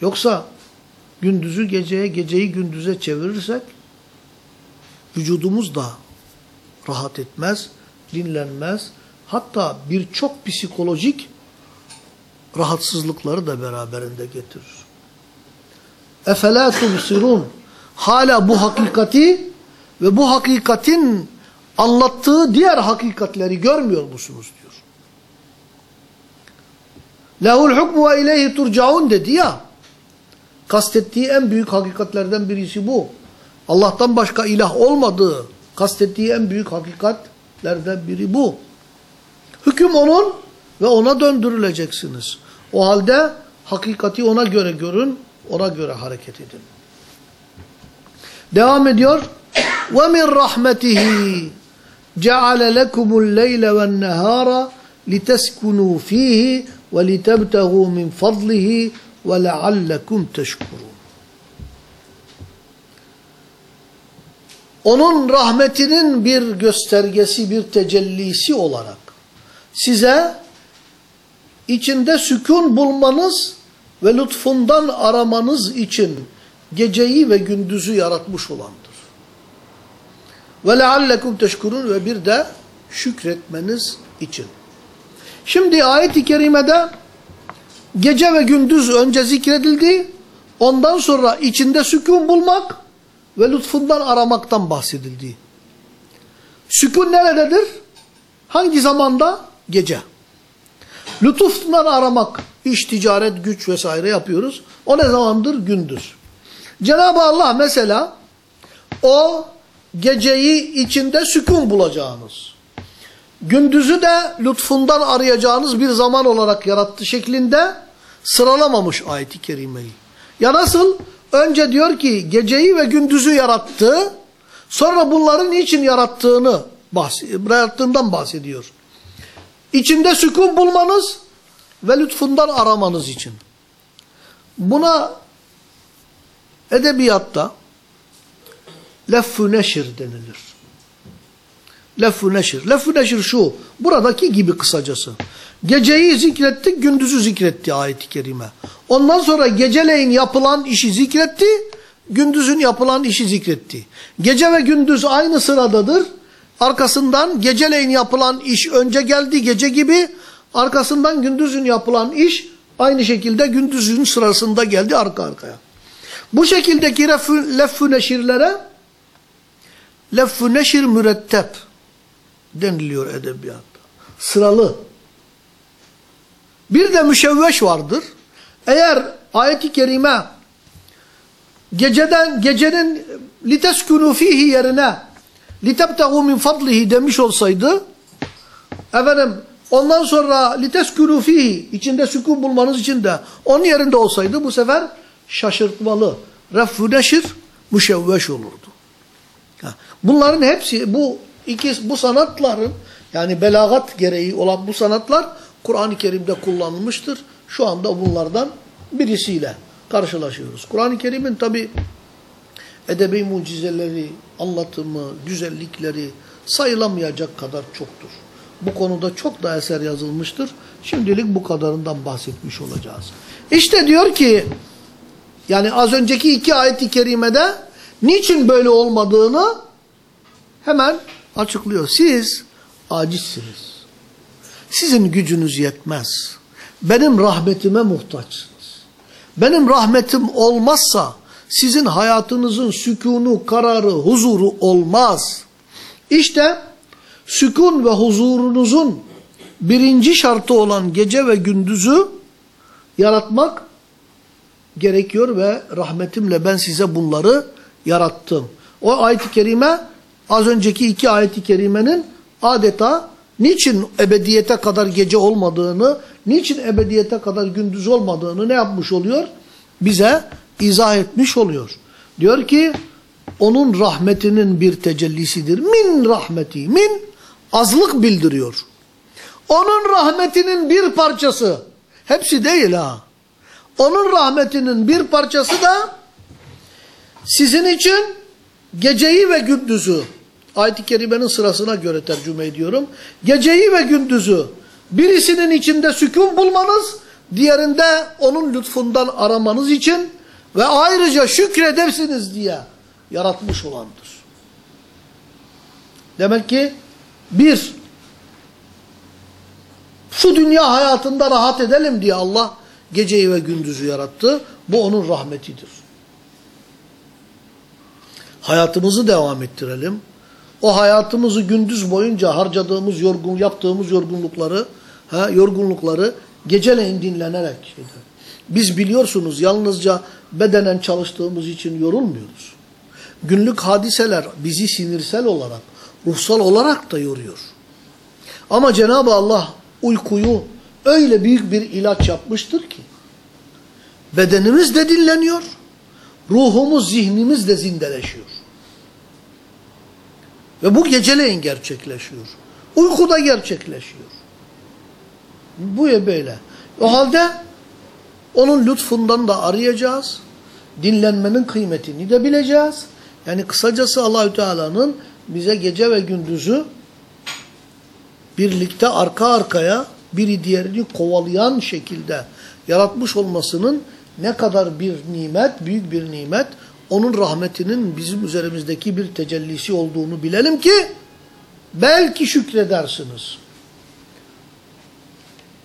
Yoksa gündüzü geceye, geceyi gündüze çevirirsek vücudumuz da rahat etmez, dinlenmez. Hatta birçok psikolojik rahatsızlıkları da beraberinde getirir. اَفَلَا تُبْصِرُونَ Hala bu hakikati ve bu hakikatin anlattığı diğer hakikatleri görmüyor musunuz diyor. Lehul hukmu ve ileyhi turcaun dedi ya. Kastettiği en büyük hakikatlerden birisi bu. Allah'tan başka ilah olmadığı kastettiği en büyük hakikatlerden biri bu. Hüküm onun ve ona döndürüleceksiniz. O halde hakikati ona göre görün, ona göre hareket edin. Devam ediyor. وَمِنْ رَحْمَتِهِ جَعَلَ لَكُمُ اللَّيْلَ وَالنَّهَارَ لِتَسْكُنُوا ف۪يهِ وَلِتَبْتَغُوا مِنْ فَضْلِهِ وَلَعَلَّكُمْ تَشْكُرُونَ Onun rahmetinin bir göstergesi, bir tecellisi olarak size içinde sükun bulmanız ve lütfundan aramanız için geceyi ve gündüzü yaratmış olandır. Ve leallekum teşkurun ve bir de şükretmeniz için. Şimdi ayet-i kerimede gece ve gündüz önce zikredildi. Ondan sonra içinde sükun bulmak ve lütfundan aramaktan bahsedildi. Sükun nerededir? Hangi zamanda? Gece. Lütuftan aramak, iş, ticaret, güç vesaire yapıyoruz. O ne zamandır? Gündüz. Cenab-ı Allah mesela o geceyi içinde sükun bulacağınız, gündüzü de lütfundan arayacağınız bir zaman olarak yarattı şeklinde sıralamamış ayeti kerimeyi. Ya nasıl? Önce diyor ki geceyi ve gündüzü yarattı, sonra bunların niçin yarattığını yarattığından bahsediyor. İçinde sükun bulmanız ve lütfundan aramanız için. Buna edebiyatta leffü neşir denilir. Leffü neşir. Leffü neşir şu, buradaki gibi kısacası. Geceyi zikretti, gündüzü zikretti ayet-i kerime. Ondan sonra geceleyin yapılan işi zikretti, gündüzün yapılan işi zikretti. Gece ve gündüz aynı sıradadır. Arkasından geceleyin yapılan iş önce geldi gece gibi, arkasından gündüzün yapılan iş aynı şekilde gündüzün sırasında geldi arka arkaya. Bu şekildeki leffü neşirlere leffü neşir mürettep deniliyor edebiyatta. Sıralı. Bir de müşevveş vardır. Eğer ayet-i kerime geceden gecenin liteskunu fihi yerine litebtehu min fadlihi demiş olsaydı efendim ondan sonra liteskunu fihi içinde sükun bulmanız için de onun yerinde olsaydı bu sefer şaşırtmalı. Reffu neşir müşevveş olurdu. Bunların hepsi bu iki bu sanatların yani belagat gereği olan bu sanatlar Kur'an-ı Kerim'de kullanılmıştır. Şu anda bunlardan birisiyle karşılaşıyoruz. Kur'an-ı Kerim'in tabi edebi mucizeleri, anlatımı, güzellikleri sayılamayacak kadar çoktur. Bu konuda çok da eser yazılmıştır. Şimdilik bu kadarından bahsetmiş olacağız. İşte diyor ki yani az önceki iki ayet-i kerimede niçin böyle olmadığını hemen açıklıyor. Siz acizsiniz. Sizin gücünüz yetmez. Benim rahmetime muhtaçsınız. Benim rahmetim olmazsa sizin hayatınızın sükunu, kararı, huzuru olmaz. İşte sükun ve huzurunuzun birinci şartı olan gece ve gündüzü yaratmak gerekiyor ve rahmetimle ben size bunları yarattım. O ayet-i kerime az önceki iki ayet-i kerimenin adeta niçin ebediyete kadar gece olmadığını, niçin ebediyete kadar gündüz olmadığını ne yapmış oluyor? Bize izah etmiş oluyor. Diyor ki onun rahmetinin bir tecellisidir. Min rahmeti, min azlık bildiriyor. Onun rahmetinin bir parçası, hepsi değil ha. Onun rahmetinin bir parçası da sizin için geceyi ve gündüzü, ayet-i kerimenin sırasına göre tercüme ediyorum. Geceyi ve gündüzü birisinin içinde sükun bulmanız, diğerinde onun lütfundan aramanız için ve ayrıca şükredersiniz diye yaratmış olandır. Demek ki bir, şu dünya hayatında rahat edelim diye Allah geceyi ve gündüzü yarattı. Bu onun rahmetidir. Hayatımızı devam ettirelim. O hayatımızı gündüz boyunca harcadığımız, yorgun, yaptığımız yorgunlukları, ha, yorgunlukları geceleyin dinlenerek. Şeyde. Biz biliyorsunuz yalnızca bedenen çalıştığımız için yorulmuyoruz. Günlük hadiseler bizi sinirsel olarak, ruhsal olarak da yoruyor. Ama Cenab-ı Allah uykuyu öyle büyük bir ilaç yapmıştır ki, bedenimiz de dinleniyor, ruhumuz, zihnimiz de zindeleşiyor. Ve bu geceleyin gerçekleşiyor. Uykuda gerçekleşiyor. Bu ya böyle. O halde onun lütfundan da arayacağız. Dinlenmenin kıymetini de bileceğiz. Yani kısacası Allahü Teala'nın bize gece ve gündüzü birlikte arka arkaya biri diğerini kovalayan şekilde yaratmış olmasının ne kadar bir nimet, büyük bir nimet, onun rahmetinin bizim üzerimizdeki bir tecellisi olduğunu bilelim ki belki şükredersiniz.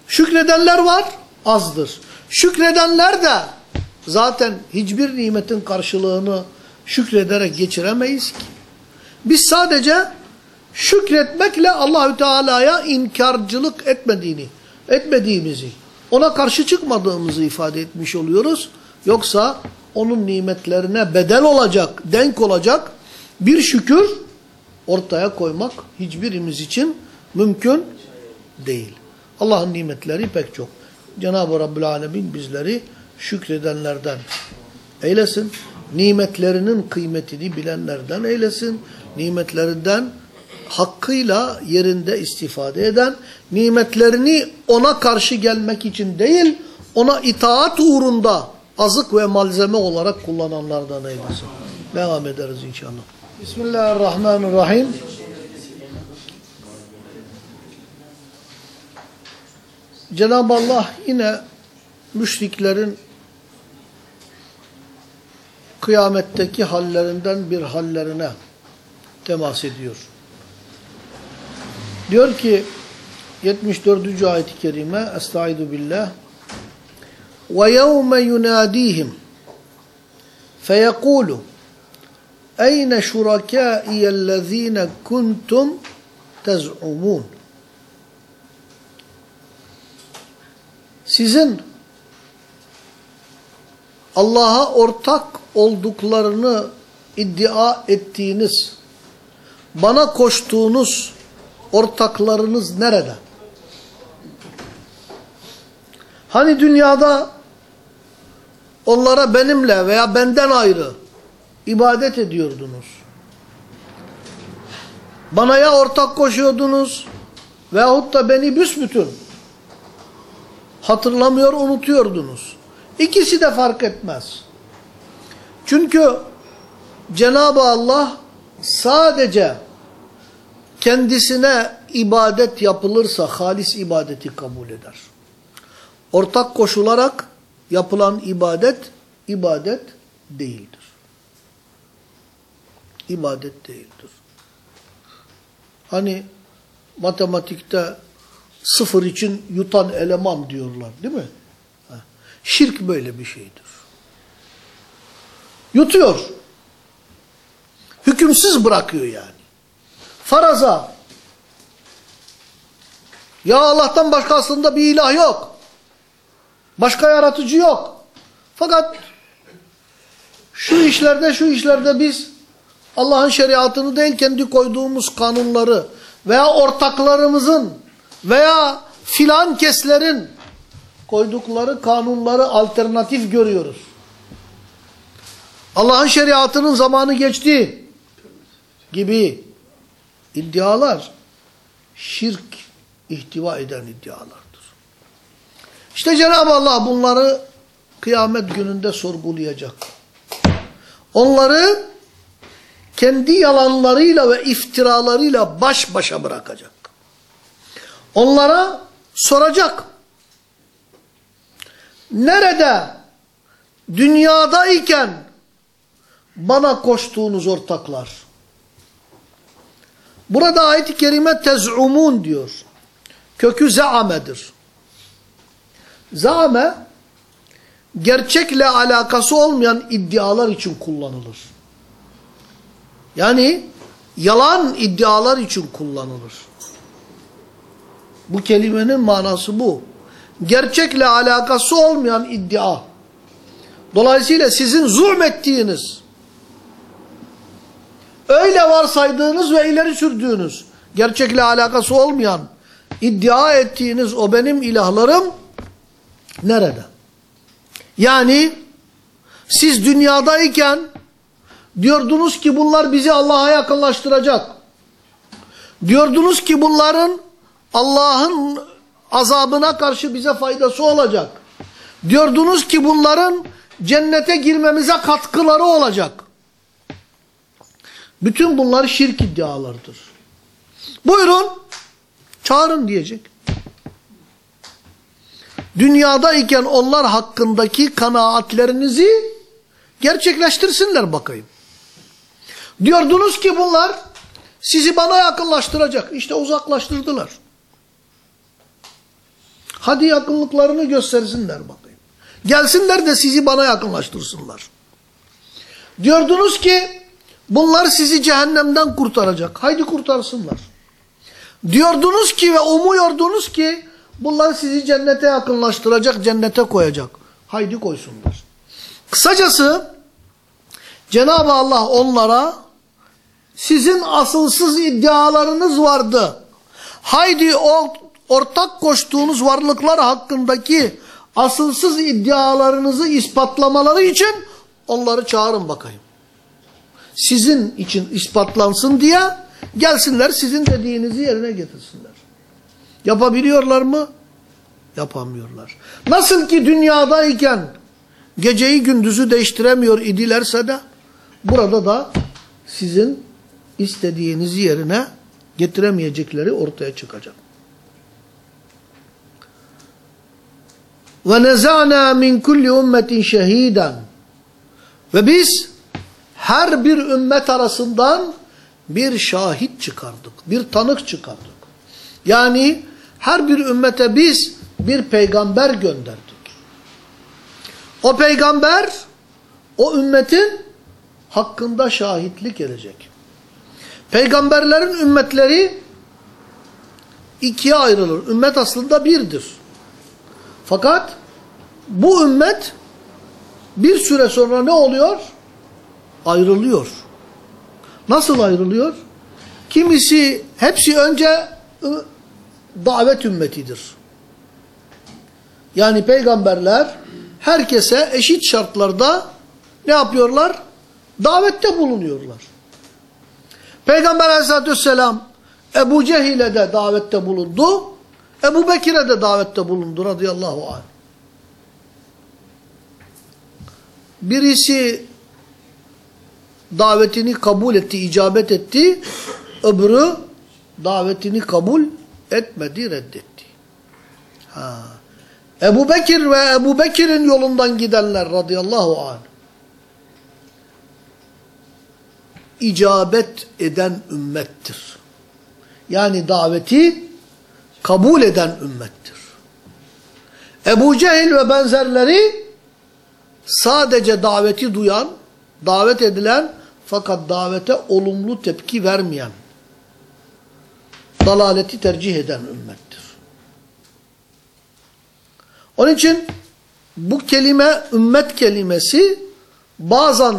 Şükredenler var, azdır. Şükredenler de zaten hiçbir nimetin karşılığını şükrederek geçiremeyiz ki. Biz sadece şükretmekle Allahü Teala'ya inkarcılık etmediğini, etmediğimizi, ona karşı çıkmadığımızı ifade etmiş oluyoruz. Yoksa onun nimetlerine bedel olacak, denk olacak bir şükür ortaya koymak hiçbirimiz için mümkün değil. Allah'ın nimetleri pek çok. Cenab-ı Rabbül Alemin bizleri şükredenlerden eylesin. Nimetlerinin kıymetini bilenlerden eylesin. Nimetlerinden hakkıyla yerinde istifade eden, nimetlerini ona karşı gelmek için değil, ona itaat uğrunda azık ve malzeme olarak kullananlardan eylesin. Devam ederiz inşallah. Bismillahirrahmanirrahim. Cenab-ı Allah yine müşriklerin kıyametteki hallerinden bir hallerine temas ediyor. Diyor ki 74. ayet-i kerime Estaizu billah وَيَوْمَ يُنَادِيهِمْ فَيَقُولُ اَيْنَ شُرَكَائِيَ الَّذ۪ينَ كُنْتُمْ تَزْعُمُونَ Sizin Allah'a ortak olduklarını iddia ettiğiniz, bana koştuğunuz ortaklarınız nerede? Hani dünyada onlara benimle veya benden ayrı ibadet ediyordunuz. Bana ya ortak koşuyordunuz veyahut da beni büsbütün hatırlamıyor, unutuyordunuz. İkisi de fark etmez. Çünkü Cenab-ı Allah sadece kendisine ibadet yapılırsa halis ibadeti kabul eder. Ortak koşularak yapılan ibadet, ibadet değildir. İbadet değildir. Hani matematikte sıfır için yutan eleman diyorlar değil mi? Şirk böyle bir şeydir. Yutuyor. Hükümsüz bırakıyor yani. faraza ya Allah'tan başka aslında bir ilah yok. Başka yaratıcı yok. Fakat şu işlerde şu işlerde biz Allah'ın şeriatını değil kendi koyduğumuz kanunları veya ortaklarımızın veya filan keslerin koydukları kanunları alternatif görüyoruz. Allah'ın şeriatının zamanı geçti gibi iddialar şirk ihtiva eden iddialardır. İşte Cenab-ı Allah bunları kıyamet gününde sorgulayacak. Onları kendi yalanlarıyla ve iftiralarıyla baş başa bırakacak. Onlara soracak. Nerede dünyadayken bana koştuğunuz ortaklar? Burada ayet-i kerime tez'umun diyor. Kökü zaamedir. Zaame gerçekle alakası olmayan iddialar için kullanılır. Yani yalan iddialar için kullanılır. Bu kelimenin manası bu. Gerçekle alakası olmayan iddia. Dolayısıyla sizin zulmettiğiniz, öyle varsaydığınız ve ileri sürdüğünüz, gerçekle alakası olmayan, iddia ettiğiniz o benim ilahlarım nerede? Yani siz dünyadayken diyordunuz ki bunlar bizi Allah'a yakınlaştıracak. Diyordunuz ki bunların Allah'ın azabına karşı bize faydası olacak. Diyordunuz ki bunların cennete girmemize katkıları olacak. Bütün bunlar şirk iddialardır. Buyurun çağırın diyecek. Dünyadayken onlar hakkındaki kanaatlerinizi gerçekleştirsinler bakayım. Diyordunuz ki bunlar sizi bana yakınlaştıracak. İşte uzaklaştırdılar. Hadi yakınlıklarını göstersinler bakayım. Gelsinler de sizi bana yakınlaştırsınlar. Diyordunuz ki bunlar sizi cehennemden kurtaracak. Haydi kurtarsınlar. Diyordunuz ki ve umuyordunuz ki bunlar sizi cennete yakınlaştıracak, cennete koyacak. Haydi koysunlar. Kısacası Cenab-ı Allah onlara sizin asılsız iddialarınız vardı. Haydi o ortak koştuğunuz varlıklar hakkındaki asılsız iddialarınızı ispatlamaları için onları çağırın bakayım. Sizin için ispatlansın diye gelsinler sizin dediğinizi yerine getirsinler. Yapabiliyorlar mı? Yapamıyorlar. Nasıl ki dünyadayken geceyi gündüzü değiştiremiyor idilerse de burada da sizin istediğinizi yerine getiremeyecekleri ortaya çıkacak. Ve nezana min kulli ummetin. Ve biz her bir ümmet arasından bir şahit çıkardık. Bir tanık çıkardık. Yani her bir ümmete biz bir peygamber gönderdik. O peygamber o ümmetin hakkında şahitlik edecek. Peygamberlerin ümmetleri ikiye ayrılır. Ümmet aslında birdir. Fakat bu ümmet bir süre sonra ne oluyor? Ayrılıyor. Nasıl ayrılıyor? Kimisi, hepsi önce davet ümmetidir. Yani peygamberler herkese eşit şartlarda ne yapıyorlar? Davette bulunuyorlar. Peygamber aleyhissalatü vesselam Ebu Cehil'e de davette bulundu. Ebu Bekir'e de davette bulundu radıyallahu anh. Birisi davetini kabul etti, icabet etti. Öbürü davetini kabul etmedi, reddetti. Ha. Ebu Bekir ve Ebu Bekir'in yolundan gidenler radıyallahu anh. icabet eden ümmettir. Yani daveti kabul eden ümmettir. Ebu Cehil ve benzerleri sadece daveti duyan, davet edilen fakat davete olumlu tepki vermeyen dalaleti tercih eden ümmettir. Onun için bu kelime, ümmet kelimesi bazen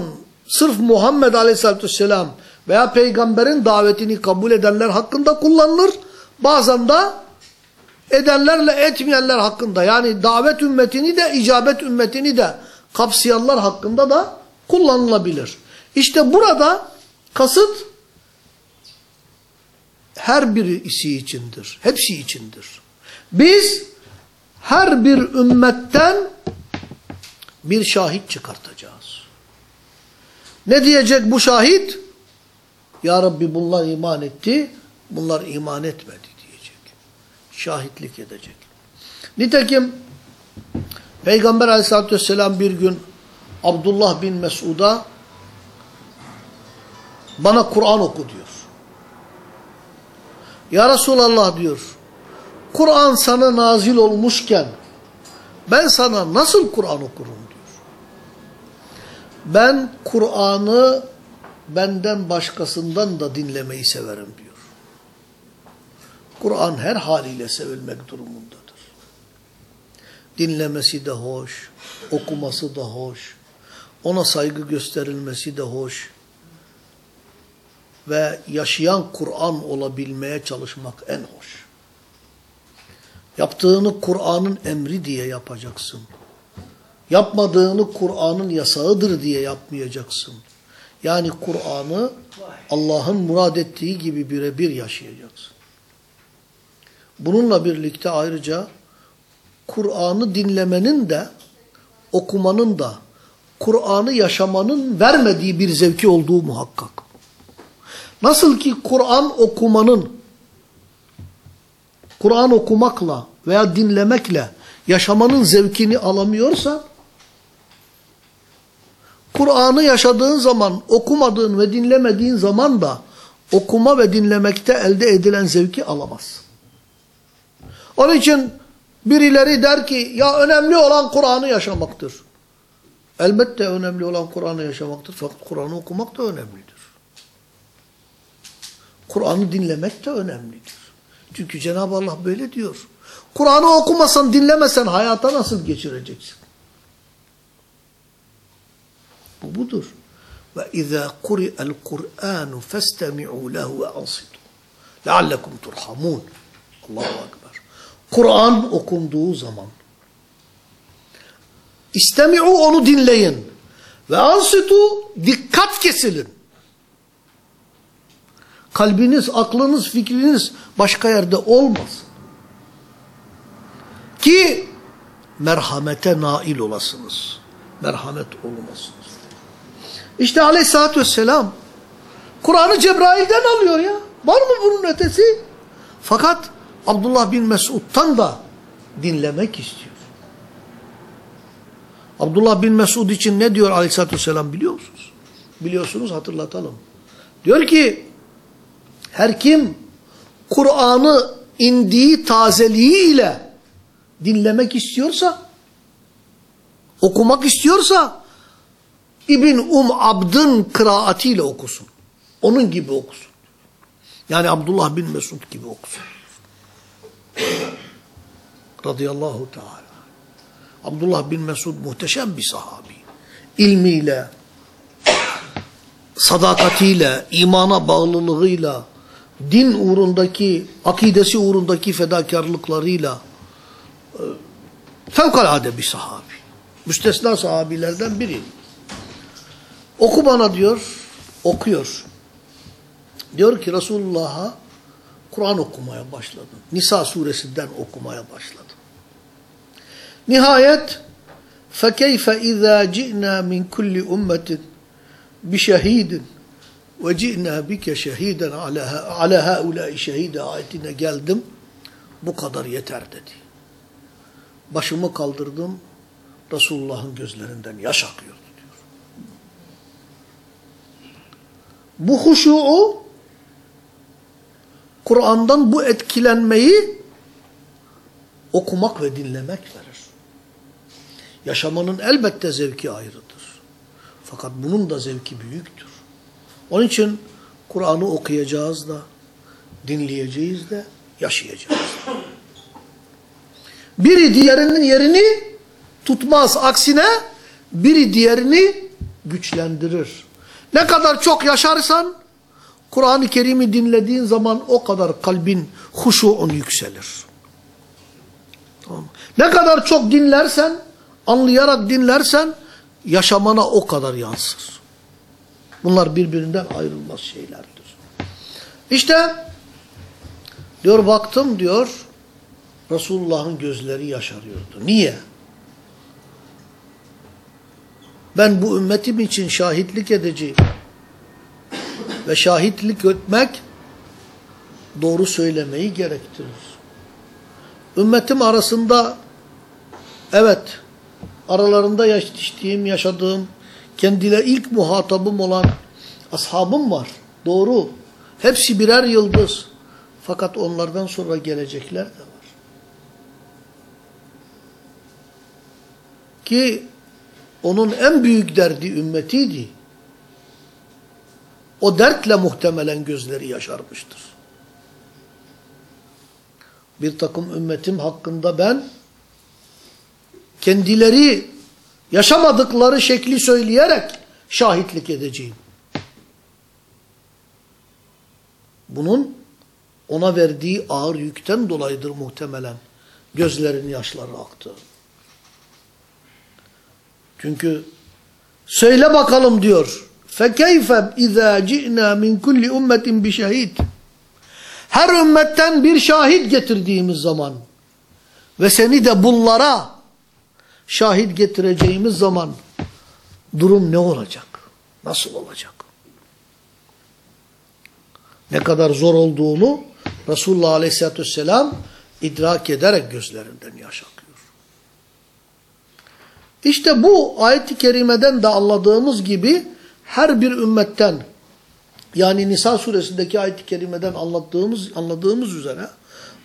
sırf Muhammed Aleyhisselatü Vesselam veya peygamberin davetini kabul edenler hakkında kullanılır. Bazen de edenlerle etmeyenler hakkında yani davet ümmetini de icabet ümmetini de kapsayanlar hakkında da kullanılabilir. İşte burada kasıt her birisi içindir. Hepsi içindir. Biz her bir ümmetten bir şahit çıkartacağız. Ne diyecek bu şahit? Ya Rabbi bunlar iman etti, bunlar iman etmedi diyecek. Şahitlik edecek. Nitekim Peygamber aleyhissalatü vesselam bir gün Abdullah bin Mesud'a bana Kur'an oku diyor. Ya Resulallah diyor. Kur'an sana nazil olmuşken ben sana nasıl Kur'an okurum diyor. Ben Kur'an'ı benden başkasından da dinlemeyi severim diyor. Kur'an her haliyle sevilmek durumundadır. Dinlemesi de hoş, okuması da hoş, ona saygı gösterilmesi de hoş ve yaşayan Kur'an olabilmeye çalışmak en hoş. Yaptığını Kur'an'ın emri diye yapacaksın. Yapmadığını Kur'an'ın yasağıdır diye yapmayacaksın. Yani Kur'an'ı Allah'ın murad ettiği gibi birebir yaşayacaksın. Bununla birlikte ayrıca Kur'an'ı dinlemenin de okumanın da Kur'an'ı yaşamanın vermediği bir zevki olduğu muhakkak. Nasıl ki Kur'an okumanın Kur'an okumakla veya dinlemekle yaşamanın zevkini alamıyorsa Kur'an'ı yaşadığın zaman, okumadığın ve dinlemediğin zaman da okuma ve dinlemekte elde edilen zevki alamazsın. Onun için birileri der ki ya önemli olan Kur'an'ı yaşamaktır. Elbette önemli olan Kur'an'ı yaşamaktır fakat Kur'an'ı okumak da önemlidir. Kur'an'ı dinlemek de önemlidir. Çünkü Cenab-ı Allah böyle diyor. Kur'an'ı okumasan, dinlemesen hayata nasıl geçireceksin? Bu budur. Ve izâ kuri'el Kur'ânu festemi'û lehu ve ansitu. Leallekum turhamun. Allahu Ekber. Kur'an okunduğu zaman istemi'u onu dinleyin. Ve ansitu dikkat kesilin. Kalbiniz, aklınız, fikriniz başka yerde olmasın. Ki merhamete nail olasınız. Merhamet olmasınız. İşte aleyhissalatü vesselam Kur'an'ı Cebrail'den alıyor ya. Var mı bunun ötesi? Fakat Abdullah bin Mesud'dan da dinlemek istiyor. Abdullah bin Mesud için ne diyor aleyhissalatü vesselam biliyor musunuz? Biliyorsunuz hatırlatalım. Diyor ki her kim Kur'an'ı indiği tazeliği ile dinlemek istiyorsa, okumak istiyorsa, İbn Um Abd'ın kıraatiyle okusun. Onun gibi okusun. Yani Abdullah bin Mesud gibi okusun. Radıyallahu Teala. Abdullah bin Mesud muhteşem bir sahabi. İlmiyle, sadakatiyle, imana bağlılığıyla, din uğrundaki, akidesi uğrundaki fedakarlıklarıyla e, fevkalade bir sahabi. Müstesna sahabilerden biri. Oku bana diyor, okuyor. Diyor ki Resulullah'a Kur'an okumaya başladım. Nisa suresinden okumaya başladım. Nihayet فَكَيْفَ اِذَا جِئْنَا مِنْ كُلِّ اُمَّةٍ بِشَهِيدٍ وَجِئْنَا بِكَ شَهِيدًا عَلَى هَؤُلَاءِ شَهِيدًا ayetine geldim. Bu kadar yeter dedi. Başımı kaldırdım. Resulullah'ın gözlerinden yaş akıyordu diyor. Bu huşu'u Kur'an'dan bu etkilenmeyi okumak ve dinlemek verir. Yaşamanın elbette zevki ayrıdır. Fakat bunun da zevki büyüktür. Onun için Kur'an'ı okuyacağız da, dinleyeceğiz de yaşayacağız. Biri diğerinin yerini tutmaz. Aksine biri diğerini güçlendirir. Ne kadar çok yaşarsan Kur'an-ı Kerim'i dinlediğin zaman o kadar kalbin huşuun yükselir. Tamam. Ne kadar çok dinlersen, anlayarak dinlersen yaşamana o kadar yansır. Bunlar birbirinden ayrılmaz şeylerdir. İşte diyor baktım diyor Resulullah'ın gözleri yaşarıyordu. Niye? Ben bu ümmetim için şahitlik edeceğim. Ve şahitlik etmek doğru söylemeyi gerektirir. Ümmetim arasında evet aralarında yetiştiğim, yaşadığım, kendiyle ilk muhatabım olan ashabım var. Doğru. Hepsi birer yıldız. Fakat onlardan sonra gelecekler de var. Ki onun en büyük derdi ümmetiydi. O dertle muhtemelen gözleri yaşarmıştır. Bir takım ümmetim hakkında ben kendileri yaşamadıkları şekli söyleyerek şahitlik edeceğim. Bunun ona verdiği ağır yükten dolayıdır muhtemelen gözlerin yaşları aktı. Çünkü söyle bakalım diyor. فَكَيْفَ اِذَا جِئْنَا مِنْ كُلِّ اُمَّةٍ بِشَهِيدٍ Her ümmetten bir şahit getirdiğimiz zaman ve seni de bunlara şahit getireceğimiz zaman durum ne olacak? Nasıl olacak? Ne kadar zor olduğunu Resulullah Aleyhisselatü Vesselam idrak ederek gözlerinden yaş akıyor. İşte bu ayet-i kerimeden de anladığımız gibi her bir ümmetten yani Nisa suresindeki ayet-i kerimeden anlattığımız, anladığımız üzere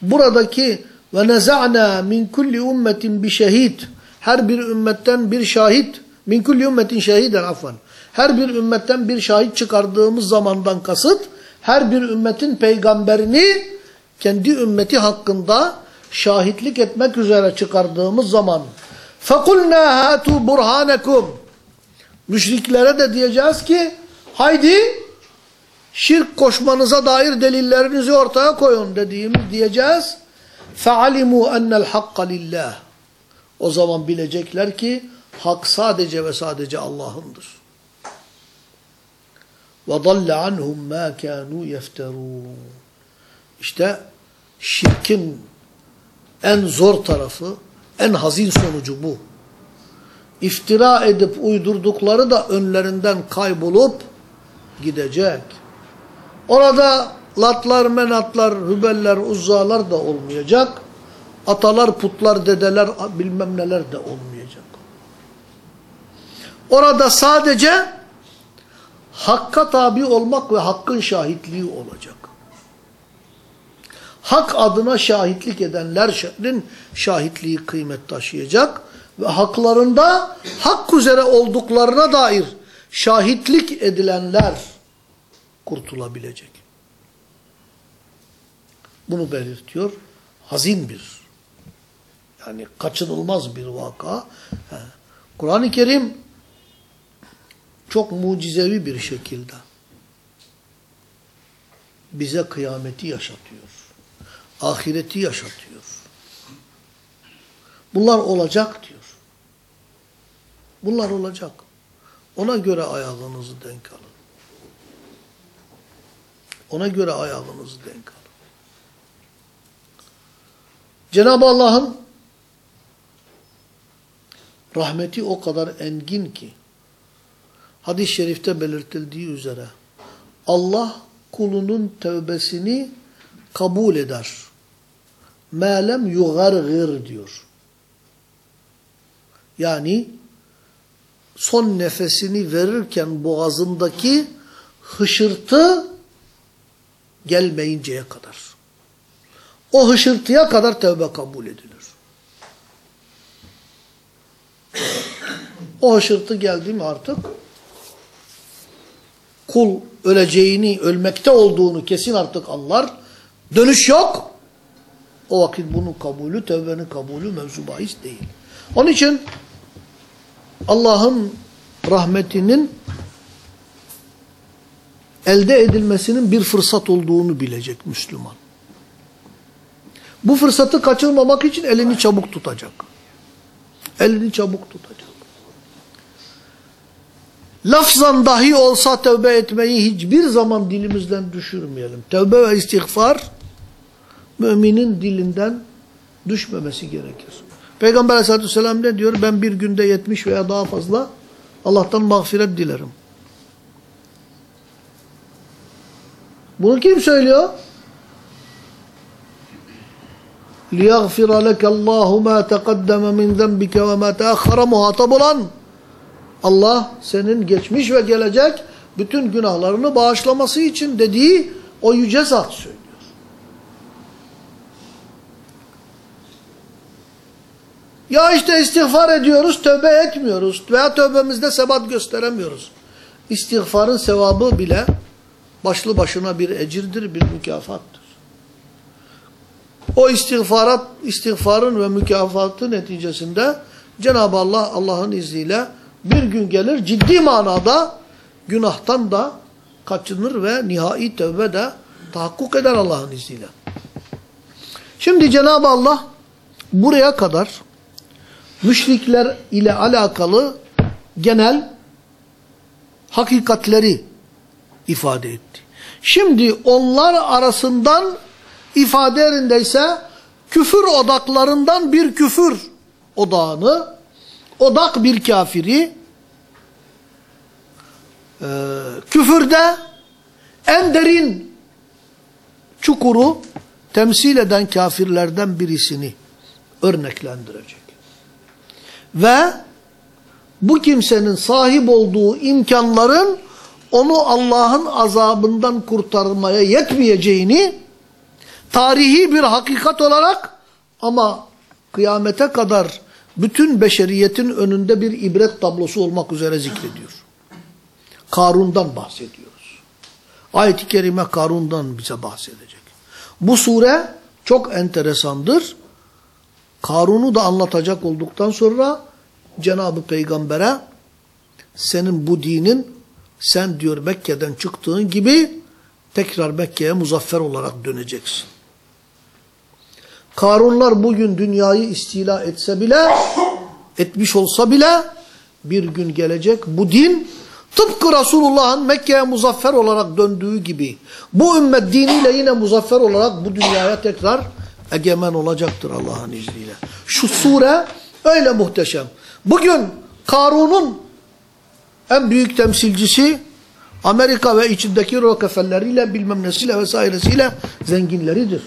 buradaki ve neza'na min kulli ummetin bir şehit her bir ümmetten bir şahit min kulli ümmetin şehiden afan her bir ümmetten bir şahit çıkardığımız zamandan kasıt her bir ümmetin peygamberini kendi ümmeti hakkında şahitlik etmek üzere çıkardığımız zaman فَقُلْنَا هَاتُوا بُرْهَانَكُمْ Müşriklere de diyeceğiz ki haydi şirk koşmanıza dair delillerinizi ortaya koyun dediğimiz diyeceğiz. فَعَلِمُوا اَنَّ الْحَقَّ لِلّٰهِ O zaman bilecekler ki hak sadece ve sadece Allah'ındır. وَضَلَّ عَنْهُمْ مَا كَانُوا يَفْتَرُونَ İşte şirkin en zor tarafı, en hazin sonucu bu. İftira edip uydurdukları da önlerinden kaybolup gidecek. Orada latlar, menatlar, hübeller, uzzalar da olmayacak. Atalar, putlar, dedeler, bilmem neler de olmayacak. Orada sadece hakka tabi olmak ve hakkın şahitliği olacak. Hak adına şahitlik edenlerin şahitliği kıymet taşıyacak ve haklarında hak üzere olduklarına dair şahitlik edilenler kurtulabilecek. Bunu belirtiyor. Hazin bir, yani kaçınılmaz bir vaka. Kur'an-ı Kerim çok mucizevi bir şekilde bize kıyameti yaşatıyor. Ahireti yaşatıyor. Bunlar olacak diyor. Bunlar olacak. Ona göre ayağınızı denk alın. Ona göre ayağınızı denk alın. Cenab-ı Allah'ın rahmeti o kadar engin ki hadis-i şerifte belirtildiği üzere Allah kulunun tövbesini kabul eder. Melem yugargır diyor. Yani son nefesini verirken boğazındaki hışırtı gelmeyinceye kadar. O hışırtıya kadar tövbe kabul edilir. O hışırtı geldi mi artık kul öleceğini, ölmekte olduğunu kesin artık anlar dönüş yok. O vakit bunun kabulü, tevbenin kabulü mevzu bahis değil. Onun için Allah'ın rahmetinin elde edilmesinin bir fırsat olduğunu bilecek Müslüman. Bu fırsatı kaçırmamak için elini çabuk tutacak. Elini çabuk tutacak Lafzan dahi olsa tövbe etmeyi hiçbir zaman dilimizden düşürmeyelim. Tövbe ve istiğfar müminin dilinden düşmemesi gerekir. Peygamber aleyhissalatü vesselam ne diyor? Ben bir günde yetmiş veya daha fazla Allah'tan mağfiret dilerim. Bunu kim söylüyor? لِيَغْفِرَ لَكَ اللّٰهُ مَا تَقَدَّمَ مِنْ ذَنْبِكَ وَمَا تَأَخَّرَ muhatap olan Allah senin geçmiş ve gelecek bütün günahlarını bağışlaması için dediği o yüce zat söylüyor. Ya işte istiğfar ediyoruz, tövbe etmiyoruz veya tövbemizde sebat gösteremiyoruz. İstiğfarın sevabı bile başlı başına bir ecirdir, bir mükafattır. O istiğfarat, istiğfarın ve mükafatı neticesinde Cenab-ı Allah Allah'ın izniyle bir gün gelir ciddi manada günahtan da kaçınır ve nihai tövbe de tahakkuk eder Allah'ın izniyle. Şimdi Cenab-ı Allah buraya kadar müşrikler ile alakalı genel hakikatleri ifade etti. Şimdi onlar arasından ifade yerindeyse küfür odaklarından bir küfür odağını, odak bir kafiri, e, küfürde en derin çukuru temsil eden kafirlerden birisini örneklendirecek. Ve bu kimsenin sahip olduğu imkanların onu Allah'ın azabından kurtarmaya yetmeyeceğini tarihi bir hakikat olarak ama kıyamete kadar bütün beşeriyetin önünde bir ibret tablosu olmak üzere zikrediyor. Karun'dan bahsediyoruz. Ayet-i Kerime Karun'dan bize bahsedecek. Bu sure çok enteresandır. Karun'u da anlatacak olduktan sonra Cenab-ı Peygamber'e senin bu dinin sen diyor Mekke'den çıktığın gibi tekrar Mekke'ye muzaffer olarak döneceksin. Karunlar bugün dünyayı istila etse bile, etmiş olsa bile bir gün gelecek bu din tıpkı Resulullah'ın Mekke'ye muzaffer olarak döndüğü gibi bu ümmet diniyle yine muzaffer olarak bu dünyaya tekrar egemen olacaktır Allah'ın izniyle. Şu sure öyle muhteşem. Bugün Karun'un en büyük temsilcisi Amerika ve içindeki Rockefeller'iyle bilmem nesiyle vesairesiyle zenginleridir.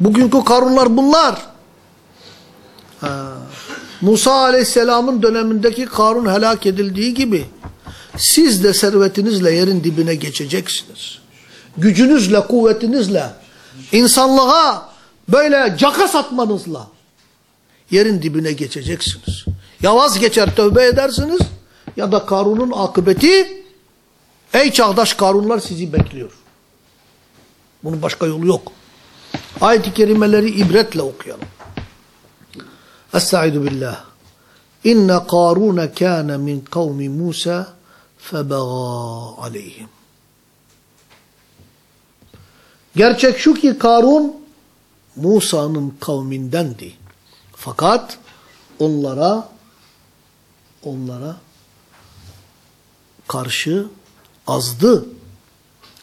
Bugünkü Karunlar bunlar. Ha. Musa aleyhisselamın dönemindeki Karun helak edildiği gibi siz de servetinizle yerin dibine geçeceksiniz. Gücünüzle, kuvvetinizle, insanlığa böyle caka satmanızla yerin dibine geçeceksiniz. Ya vazgeçer tövbe edersiniz ya da Karun'un akıbeti ey çağdaş Karunlar sizi bekliyor. Bunun başka yolu yok. Ayet-i kerimeleri ibretle okuyalım. Estaizu billah. İnne Karun kâne min kavmi Musa febegâ aleyhim. Gerçek şu ki Karun Musa'nın kavmindendi. Fakat onlara onlara karşı azdı.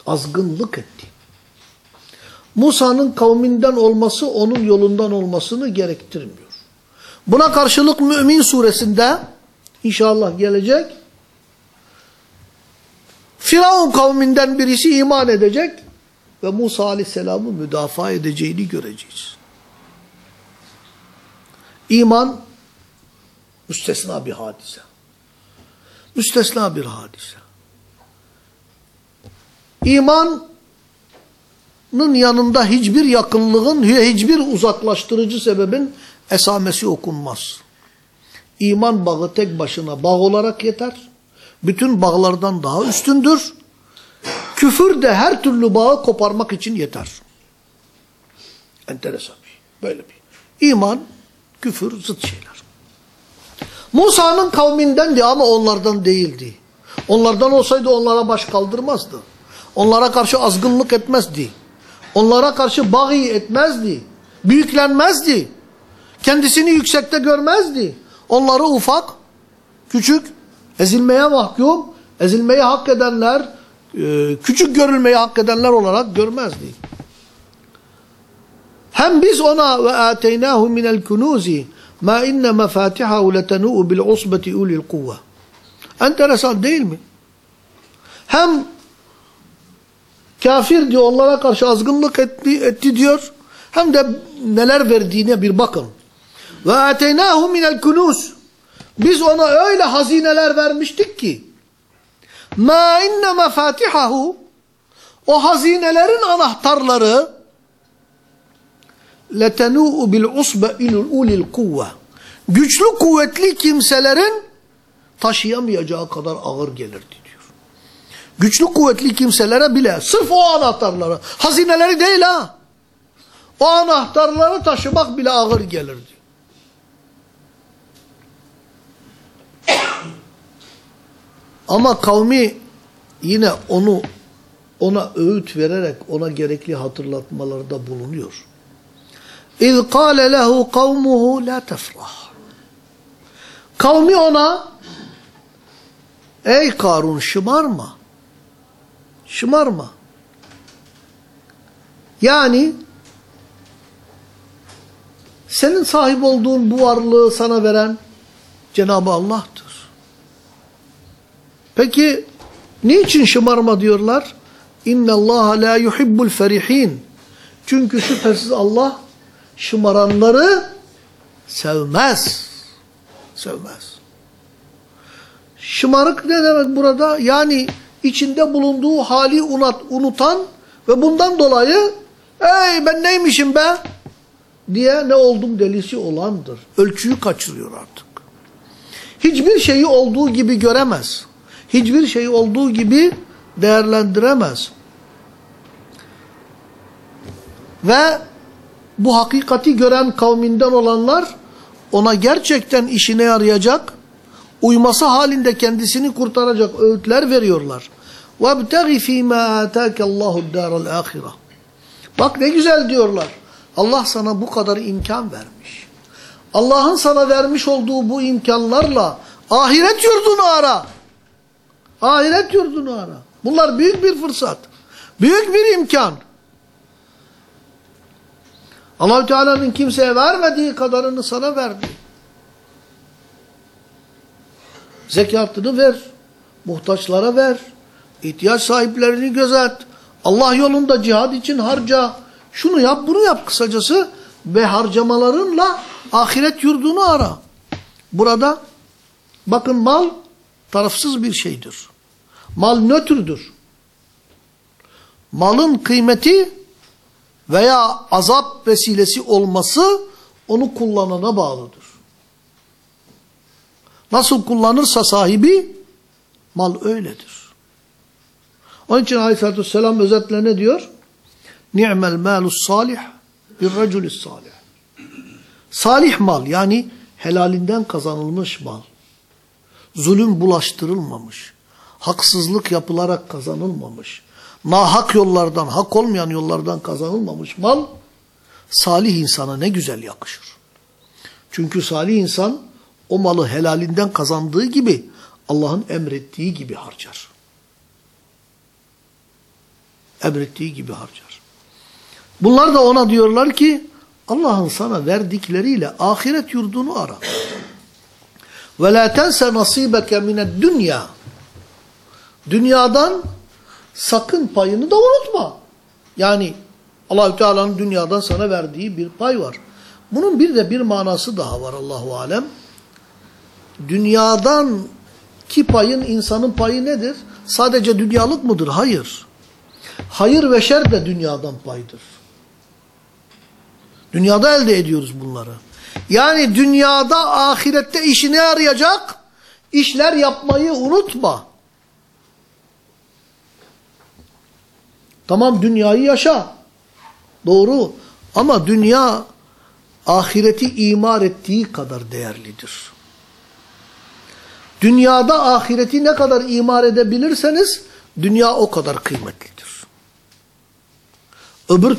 Azgınlık etti. Musa'nın kavminden olması onun yolundan olmasını gerektirmiyor. Buna karşılık Mümin suresinde inşallah gelecek Firavun kavminden birisi iman edecek ve Musa aleyhisselamı müdafaa edeceğini göreceğiz. İman müstesna bir hadise. Müstesna bir hadise. İmanın yanında hiçbir yakınlığın, hiçbir uzaklaştırıcı sebebin esamesi okunmaz. İman bağı tek başına bağ olarak yeter. Bütün bağlardan daha üstündür. küfür de her türlü bağı koparmak için yeter. Enteresan bir şey. Böyle bir. İman, küfür zıt şeyler. Musa'nın kavmindendi ama onlardan değildi. Onlardan olsaydı onlara baş kaldırmazdı. Onlara karşı azgınlık etmezdi. Onlara karşı bağı etmezdi. Büyüklenmezdi. Kendisini yüksekte görmezdi. Onları ufak, küçük, ezilmeye mahkum, ezilmeyi hak edenler, e, küçük görülmeyi hak edenler olarak görmezdi. Hem biz ona ve ateynahu minel kunuzi ma inne mefatihahu letenu'u bil usbeti ulil kuvve. Enteresan değil mi? Hem kafir diyor onlara karşı azgınlık etti, etti diyor. Hem de neler verdiğine bir bakın. Ve ateynahu minel kunuz. Biz ona öyle hazineler vermiştik ki ma inne mefatihahu o hazinelerin anahtarları letenu'u bil usbe ilul ulil kuvve. Güçlü kuvvetli kimselerin taşıyamayacağı kadar ağır gelirdi. Güçlü kuvvetli kimselere bile sırf o anahtarları, hazineleri değil ha. O anahtarları taşımak bile ağır gelirdi. Ama kavmi yine onu ona öğüt vererek ona gerekli hatırlatmalarda bulunuyor. İz kâle lehu kavmuhu la tefrah. Kavmi ona ey Karun şımarma. Şımarma. Yani senin sahip olduğun bu varlığı sana veren Cenab-ı Allah'tır. Peki niçin şımarma diyorlar? İnne Allah la yuhibbul ferihin. Çünkü şüphesiz Allah şımaranları sevmez. Sevmez. Şımarık ne demek burada? Yani içinde bulunduğu hali unut, unutan ve bundan dolayı ey ben neymişim be diye ne oldum delisi olandır. Ölçüyü kaçırıyor artık. Hiçbir şeyi olduğu gibi göremez. Hiçbir şeyi olduğu gibi değerlendiremez. Ve bu hakikati gören kavminden olanlar ona gerçekten işine yarayacak, uyması halinde kendisini kurtaracak öğütler veriyorlar. وَابْتَغِ ف۪ي مَا آتَاكَ اللّٰهُ الدَّارَ الْآخِرَةِ Bak ne güzel diyorlar. Allah sana bu kadar imkan vermiş. Allah'ın sana vermiş olduğu bu imkanlarla ahiret yurdunu ara. Ahiret yurdunu ara. Bunlar büyük bir fırsat. Büyük bir imkan. allah Teala'nın kimseye vermediği kadarını sana verdi. Zekatını ver. Muhtaçlara ver. ihtiyaç sahiplerini gözet. Allah yolunda cihad için harca. Şunu yap bunu yap kısacası. Ve harcamalarınla ahiret yurdunu ara. Burada bakın mal tarafsız bir şeydir. Mal nötrdür. Malın kıymeti veya azap vesilesi olması onu kullanana bağlıdır. Nasıl kullanırsa sahibi mal öyledir. Onun için aleyhissalatü vesselam özetle ne diyor? Ni'mel malus salih bir raculis salih. Salih mal yani helalinden kazanılmış mal. Zulüm bulaştırılmamış. Haksızlık yapılarak kazanılmamış. Nahak yollardan, hak olmayan yollardan kazanılmamış mal salih insana ne güzel yakışır. Çünkü salih insan o malı helalinden kazandığı gibi Allah'ın emrettiği gibi harcar. Emrettiği gibi harcar. Bunlar da ona diyorlar ki Allah'ın sana verdikleriyle ahiret yurdunu ara. Ve la tense nasibeke mined dünya. Dünyadan sakın payını da unutma. Yani Allahü Teala'nın dünyadan sana verdiği bir pay var. Bunun bir de bir manası daha var Allahu alem. Dünyadan ki payın insanın payı nedir? Sadece dünyalık mıdır? Hayır. Hayır ve şer de dünyadan paydır. Dünyada elde ediyoruz bunları. Yani dünyada ahirette işine yarayacak işler yapmayı unutma. Tamam dünyayı yaşa. Doğru. Ama dünya ahireti imar ettiği kadar değerlidir. Dünyada ahireti ne kadar imar edebilirseniz dünya o kadar kıymetlidir. Öbür